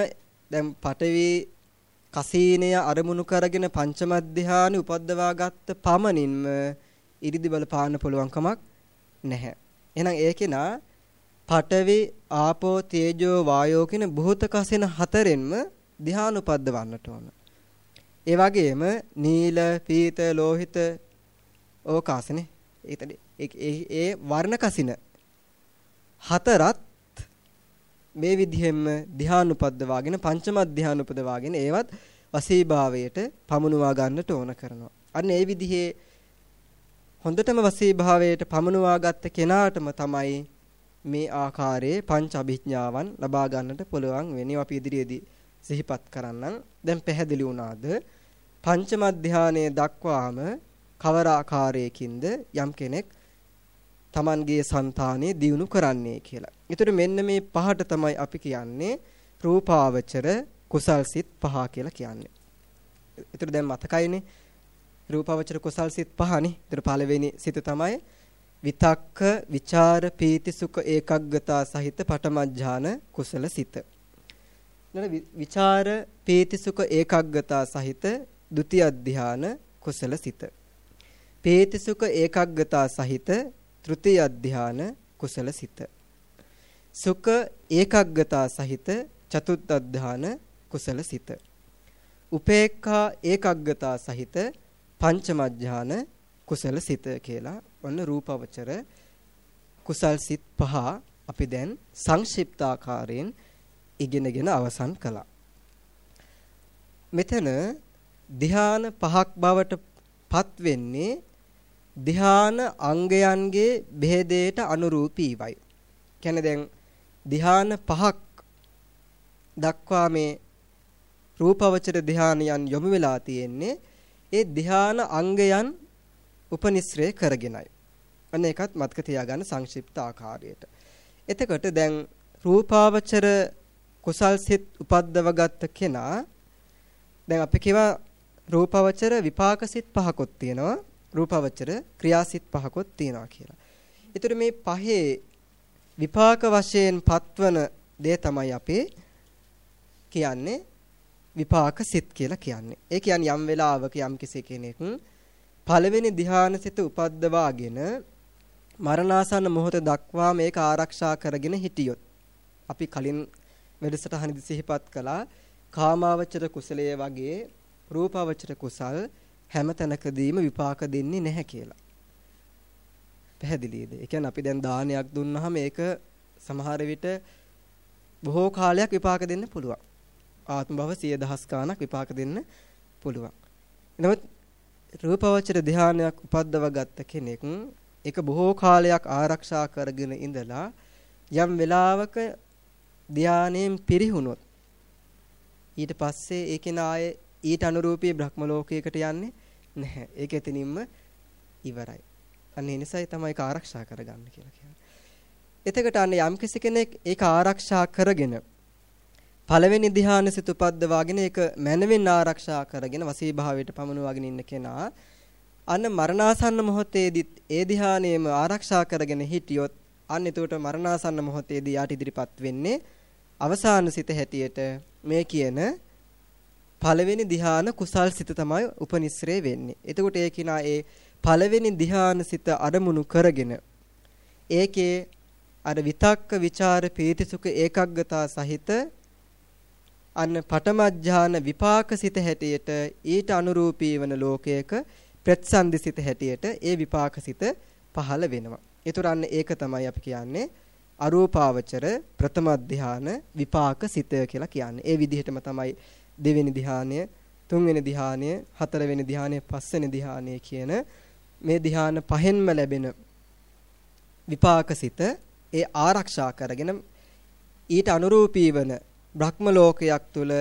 Speaker 1: දැන් පටවි කසීනය අරමුණු කරගෙන පංචම ධානය උපද්දවා ගත්ත පමණින්ම ඉරිදි බල පාන්න පුළුවන් කමක් නැහැ. එහෙනම් ඒකේනා පඨවි ආපෝ තේජෝ වායෝ කියන භූත කසින හතරෙන්ම ධානය උපද්දවන්නට ඕන. ඒ වගේම නීල පීත ලෝහිත ඕකාසනේ. ඒතන ඒ වර්ණ කසින හතරත් මේ විදිහෙන්ම ධ්‍යාන උපද්දවාගෙන පංචම ධ්‍යාන උපදවාගෙන ඒවත් වසීභාවයට පමුණුවා ගන්නට ඕන කරනවා. අන්න ඒ විදිහේ හොඳටම වසීභාවයට පමුණුවා ගත්ත කෙනාටම තමයි මේ ආකාරයේ පංච අභිඥාවන් ලබා ගන්නට පුළුවන් වෙන්නේ අපි ඉදිරියේදී සිහිපත් කරන්නම්. දැන් පැහැදිලි වුණාද? පංචම ධ්‍යානයේ දක්වාම කවර ආකාරයකින්ද යම් කෙනෙක් Tamanගේ సంతානේ දියුණු කරන්නේ කියලා. ඒතර මෙන්න මේ පහට තමයි අපි කියන්නේ රූපාවචර කුසල් සිත් පහ කියලා කියන්නේ. ඒතර දැන් මතකයිනේ රූපාවචර කුසල් සිත් පහනේ. ඒතර පළවෙනි සිත තමයි විතක්ක, ਵਿਚාර, පීති, සුඛ, ඒකග්ගතා සහිත පඨමඥාන කුසල සිත. ඊළඟ විචාර, පීති, සුඛ, ඒකග්ගතා සහිත ဒုတိ ය ධාන කුසල සිත. පීති, සුඛ, ඒකග්ගතා සහිත තෘතිය ධාන කුසල සිත. සුඛ ඒකග්ගතා සහිත චතුත් අධ්‍යාන කුසල සිත. උපේක්ඛා ඒකග්ගතා සහිත පංචමඥාන කුසල සිත කියලා ඔන්න රූපවචර කුසල් සිත් පහ අපි දැන් සංක්ෂිප්ත ආකාරයෙන් ඉගෙනගෙන අවසන් කළා. මෙතන ධ්‍යාන පහක් බවට පත් වෙන්නේ ධ්‍යාන අංගයන්ගේ බෙහෙදයට අනුරූපීවයි. කියන්නේ දැන් ධ්‍යාන පහක් දක්වා මේ රූපවචර ධ්‍යානයන් යොමු වෙලා තියෙන්නේ ඒ ධ්‍යාන අංගයන් උපනිශ්‍රේ කරගෙනයි. අන්න ඒකත් මතක තියාගන්න සංක්ෂිප්ත ආකාරයට. එතකොට දැන් රූපාවචර කුසල් සිත් උපද්දවගත්ත කෙනා දැන් අපි කියවා රූපවචර විපාක සිත් පහකොත් තියෙනවා. රූපවචර ක්‍රියාසිත පහකොත් තියෙනවා කියලා. ඒතර මේ පහේ විපාක වශයෙන් පත්වන දේ තමයි අපේ කියන්නේ විපාක සිත් කියලා කියන්නේ. ඒ කියන්නේ යම් වෙලාවක යම් කිසි කෙනෙක් පළවෙනි ධ්‍යානසිත උපද්දවාගෙන මරණාසන්න මොහොත දක්වා මේක ආරක්ෂා කරගෙන හිටියොත් අපි කලින් වැඩසටහනදී සිහිපත් කළා කාමාවචර කුසලයේ වගේ රූපාවචර කුසල් හැම තැනකදීම විපාක දෙන්නේ නැහැ කියලා. පැහැදිලිද? ඒ කියන්නේ අපි දැන් දානයක් දුන්නාම ඒක සමහර විට බොහෝ කාලයක් විපාක දෙන්න පුළුවන්. ආත්ම භව 10000 ගාණක් විපාක දෙන්න පුළුවන්. නමුත් රූපවචර ධානයක් උපද්දව ගත්ත කෙනෙක් ඒක බොහෝ කාලයක් ආරක්ෂා කරගෙන ඉඳලා යම් වෙලාවක ධානයෙන් පිරිහුනොත් ඊට පස්සේ ඒකේ නායේ ඊට අනුරූපී බ්‍රහ්ම ලෝකයකට යන්නේ නැහැ. ඒක එතනින්ම ඉවරයි. අන්න ඒ නිසායි තමයි ඒක ආරක්ෂා කරගන්න කියලා කියන්නේ. එතකොට අන්න යම් කෙනෙක් ඒක ආරක්ෂා කරගෙන පළවෙනි ධ්‍යාන සිත උපද්දවාගෙන ඒක මනමින් ආරක්ෂා කරගෙන වසී භාවයට පමනවාගෙන ඉන්න කෙනා අන්න මරණාසන්න මොහොතේදී ඒ ධ්‍යානෙම ආරක්ෂා කරගෙන හිටියොත් අන්න එතකොට මරණාසන්න මොහොතේදී යාට ඉදිරිපත් වෙන්නේ අවසාන සිත හැටියට මේ කියන පළවෙනි ධ්‍යාන කුසල් සිත තමයි උපනිශ්‍රේ වෙන්නේ. එතකොට ඒ කිනා ඒ පළවෙනි ධ්‍යාන සිත අරමුණු කරගෙන ඒකේ අර විතක්ක ਵਿਚාර පීතිසුඛ ඒකග්ගතා සහිත අන්න පටමඥාන විපාකසිත හැටියට ඊට අනුරූපී වන ලෝකයක ප්‍රත්සන්දිසිත හැටියට ඒ විපාකසිත පහළ වෙනවා. ඒතර අන්න ඒක තමයි අපි කියන්නේ අරූපාවචර ප්‍රථම ධාන විපාකසිත කියලා කියන්නේ. ඒ විදිහටම තමයි දෙවෙනි ධානය, තුන්වෙනි ධානය, හතරවෙනි ධානය, පස්වෙනි ධානය කියන මේ ධාන පහෙන්ම ලැබෙන විපාකසිත ඒ ආරක්ෂා කරගෙන ඊට අනුරූපී වන බ්‍රහ්ම ලෝකයක් තුල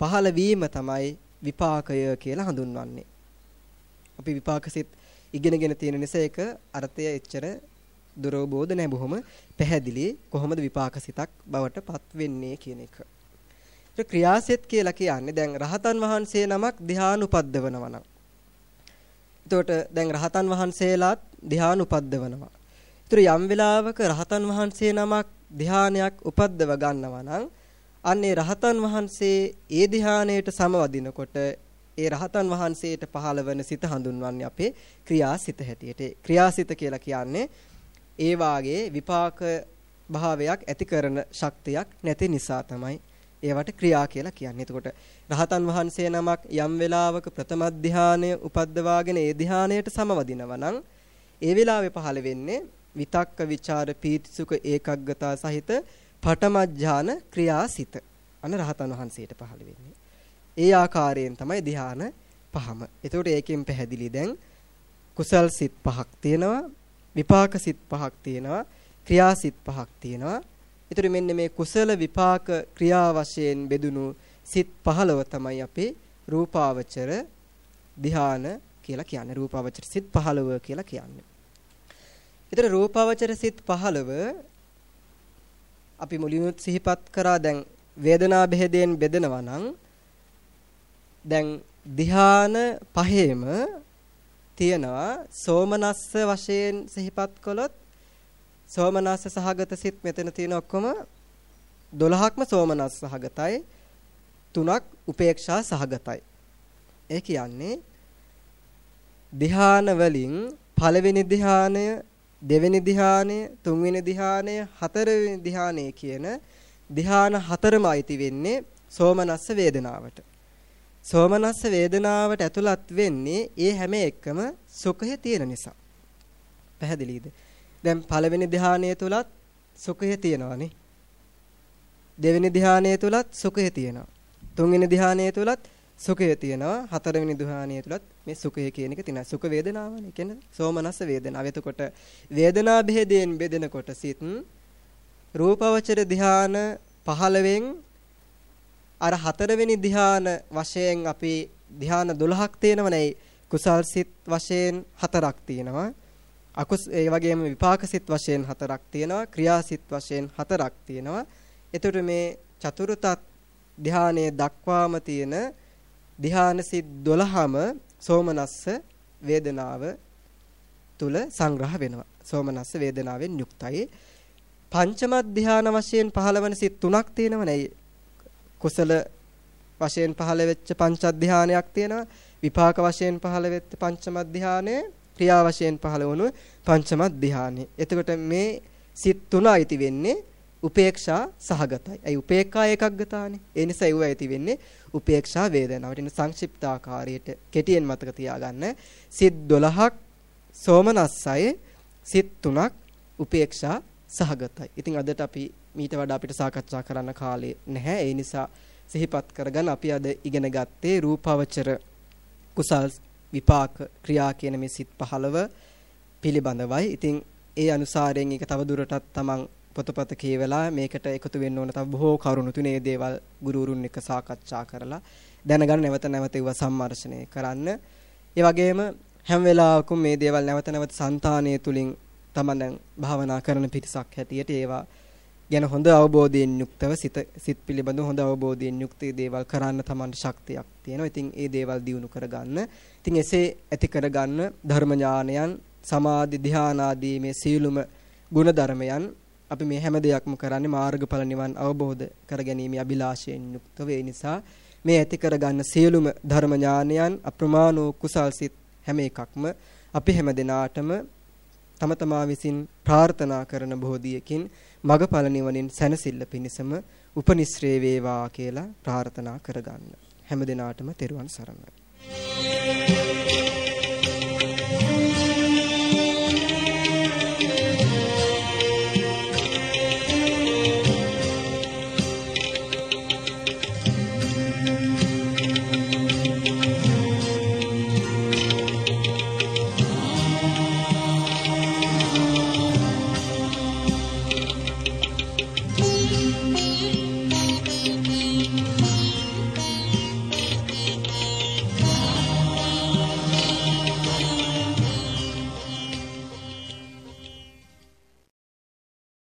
Speaker 1: පහළ වීම තමයි විපාකය කියලා හඳුන්වන්නේ. අපි විපාකසිත ඉගෙනගෙන තියෙන නිසා ඒක අර්ථය එච්චර දුරෝබෝධ නැහැ බොහොම පැහැදිලි කොහොමද විපාකසිතක් බවට පත් වෙන්නේ කියන එක. ඒක ක්‍රියාසෙත් කියලා කියන්නේ දැන් රහතන් වහන්සේ නමක් ධ්‍යාන උපද්දවනවා නම්. එතකොට දැන් රහතන් වහන්සේලාත් ධ්‍යාන උපද්දවනවා. ඒතර යම් වෙලාවක රහතන් වහන්සේ නමක් ධ්‍යානයක් උපද්දව ගන්නවා නම් අන්නේ රහතන් වහන්සේ ඒ ධ්‍යානයට සමවදිනකොට ඒ රහතන් වහන්සේට පහළවන සිත හඳුන්වන්නේ අපේ ක්‍රියාසිත හැටියට. ක්‍රියාසිත කියලා කියන්නේ ඒ වාගේ විපාක භාවයක් ඇති කරන ශක්තියක් නැති නිසා තමයි ඒවට ක්‍රියා කියලා කියන්නේ. එතකොට රහතන් වහන්සේ නමක් යම් වෙලාවක ප්‍රථම ධානය උපද්දවාගෙන ඒ ධානයට සමවදිනවා නම් ඒ වෙලාවේ පහළ වෙන්නේ විතක්ක ਵਿਚාර පීතිසුඛ ඒකග්ගතා සහිත පඨමඥාන ක්‍රියාසිත අන රහතන් වහන්සේට පහළ වෙන්නේ. ඒ ආකාරයෙන් තමයි ධ්‍යාන පහම. එතකොට ඒකෙන් පැහැදිලි දැන් කුසල් සිත් පහක් තියෙනවා, විපාක සිත් පහක් තියෙනවා, ක්‍රියා සිත් පහක් තියෙනවා. ඒතර මෙන්න මේ කුසල විපාක ක්‍රියා වශයෙන් බෙදුණු සිත් 15 තමයි අපේ රූපාවචර ධ්‍යාන කියලා කියන්නේ. රූපාවචර සිත් 15 කියලා කියන්නේ. ඒතර රූපාවචර සිත් 15 අපි මුලිනුත් සිහිපත් කරා දැන් වේදනා බෙහෙදයෙන් බෙදනවා නම් දැන් ධ්‍යාන පහේම තියෙනවා සෝමනස්ස වශයෙන් සිහිපත් කළොත් සෝමනස්ස සහගත සිත් මෙතන තියෙන ඔක්කොම 12ක්ම සෝමනස්ස සහගතයි තුනක් උපේක්ෂා සහගතයි. ඒ කියන්නේ ධ්‍යාන වලින් පළවෙනි ධ්‍යානය දෙවෙනි ධ්‍යානය, තුන්වෙනි ධ්‍යානය, හතරවෙනි ධ්‍යානය කියන ධ්‍යාන හතරම අයිති වෙන්නේ සෝමනස්ස වේදනාවට. සෝමනස්ස වේදනාවට ඇතුළත් වෙන්නේ ඒ හැම එකම සුඛය තියෙන නිසා. පැහැදිලිද? දැන් පළවෙනි ධ්‍යානය තුලත් සුඛය තියෙනවානේ. දෙවෙනි ධ්‍යානය තුලත් සුඛය තියෙනවා. තුන්වෙනි ධ්‍යානය තුලත් සුඛය තියෙනවා හතරවෙනි ධ්‍යානය තුලත් මේ සුඛය කියන එක තියෙනවා සුඛ වේදනාවනේ කියන්නේ සෝමනස්ස වේදනාව. එතකොට වේදනා බෙහෙදයෙන් බෙදෙනකොට සිත් රූපවචර ධ්‍යාන 15න් අර හතරවෙනි ධ්‍යාන වශයෙන් අපි ධ්‍යාන 12ක් තියෙනවනේ කුසල් සිත් වශයෙන් හතරක් තියෙනවා. අකුස් ඒ වගේම විපාක සිත් වශයෙන් හතරක් තියෙනවා. ක්‍රියා සිත් වශයෙන් හතරක් තියෙනවා. එතකොට මේ චතුර්ථ ධ්‍යානයේ දක්වාම තියෙන ධ්‍යාන සිත් 12ම සෝමනස්ස වේදනාව තුල සංග්‍රහ වෙනවා. සෝමනස්ස වේදනාවෙන් යුක්තයි. පංචම ධ්‍යාන වශයෙන් පහළවන සිත් තුනක් තියෙනවනේ. කුසල වශයෙන් පහළ වෙච්ච පංච ධ්‍යානයක් තියෙනවා. විපාක වශයෙන් පහළ වෙච්ච පංචම ධ්‍යානය, ක්‍රියා වශයෙන් පහළ වුණු පංචම ධ්‍යානෙ. එතකොට මේ සිත් තුන අයිති වෙන්නේ උපේක්ෂා සහගතයි. ඒ උපේක්ඛා එකක් ගතානේ. ඒ නිසා ඒව ඇති වෙන්නේ උපේක්ෂා වේදනාවට. ඉතින් සංක්ෂිප්ත ආකාරයට කෙටියෙන් මතක තියාගන්න. සිත් 12ක් සෝමනස්සය සිත් 3ක් උපේක්ෂා සහගතයි. ඉතින් අදට අපි මීට වඩා අපිට සාකච්ඡා කරන්න කාලේ නැහැ. ඒ නිසා සිහිපත් කරගන්න අපි අද ඉගෙන ගත්තේ රූපාවචර කුසල් විපාක ක්‍රියා කියන මේ සිත් 15 පිළිබඳවයි. ඉතින් ඒ අනුසාරයෙන් ඒක තව දුරටත් තමන් පොතපත කියවලා මේකට එකතු වෙන්න ඕන තව බොහෝ කරුණු තුනේ දේවල් ගුරුවරුන් එක්ක සාකච්ඡා කරලා දැනගන්න නැවත නැවත ඒවා සම්මර්ෂණය කරන්න. ඒ වගේම හැම වෙලාවකම මේ දේවල් නැවත නැවත సంతානය තුලින් තමන් දැන් භාවනා කරන පිටසක් හැටියට ඒවා ගැන හොඳ අවබෝධයෙන් යුක්තව සිත සිත් පිළිබඳව හොඳ අවබෝධයෙන් යුක්ත දේවල් කරන්න තමන්ට ශක්තියක් තියෙනවා. ඉතින් ඒ දේවල් දියුණු කරගන්න. ඉතින් එසේ ඇති කරගන්න ධර්ම ඥානයන්, සමාධි ධ්‍යාන ආදී මේ සීලුම ගුණ ධර්මයන් අපි මේ හැම දෙයක්ම කරන්නේ මාර්ගඵල නිවන් අවබෝධ කරගැනීමේ අභිලාෂයෙන් යුක්තව. ඒ නිසා මේ ඇති කරගන්න සියලුම ධර්ම ඥානයන් අප්‍රමාණ වූ කුසල් සිත් හැම එකක්ම අපි හැම දිනාටම තම තමා විසින් ප්‍රාර්ථනා කරන බෝධියකින් මගඵල නිවනින් සැනසෙල්ල පිණිසම උපනිශ්‍රේ වේවා කියලා ප්‍රාර්ථනා කරගන්න. හැම දිනාටම තෙරුවන් සරණයි.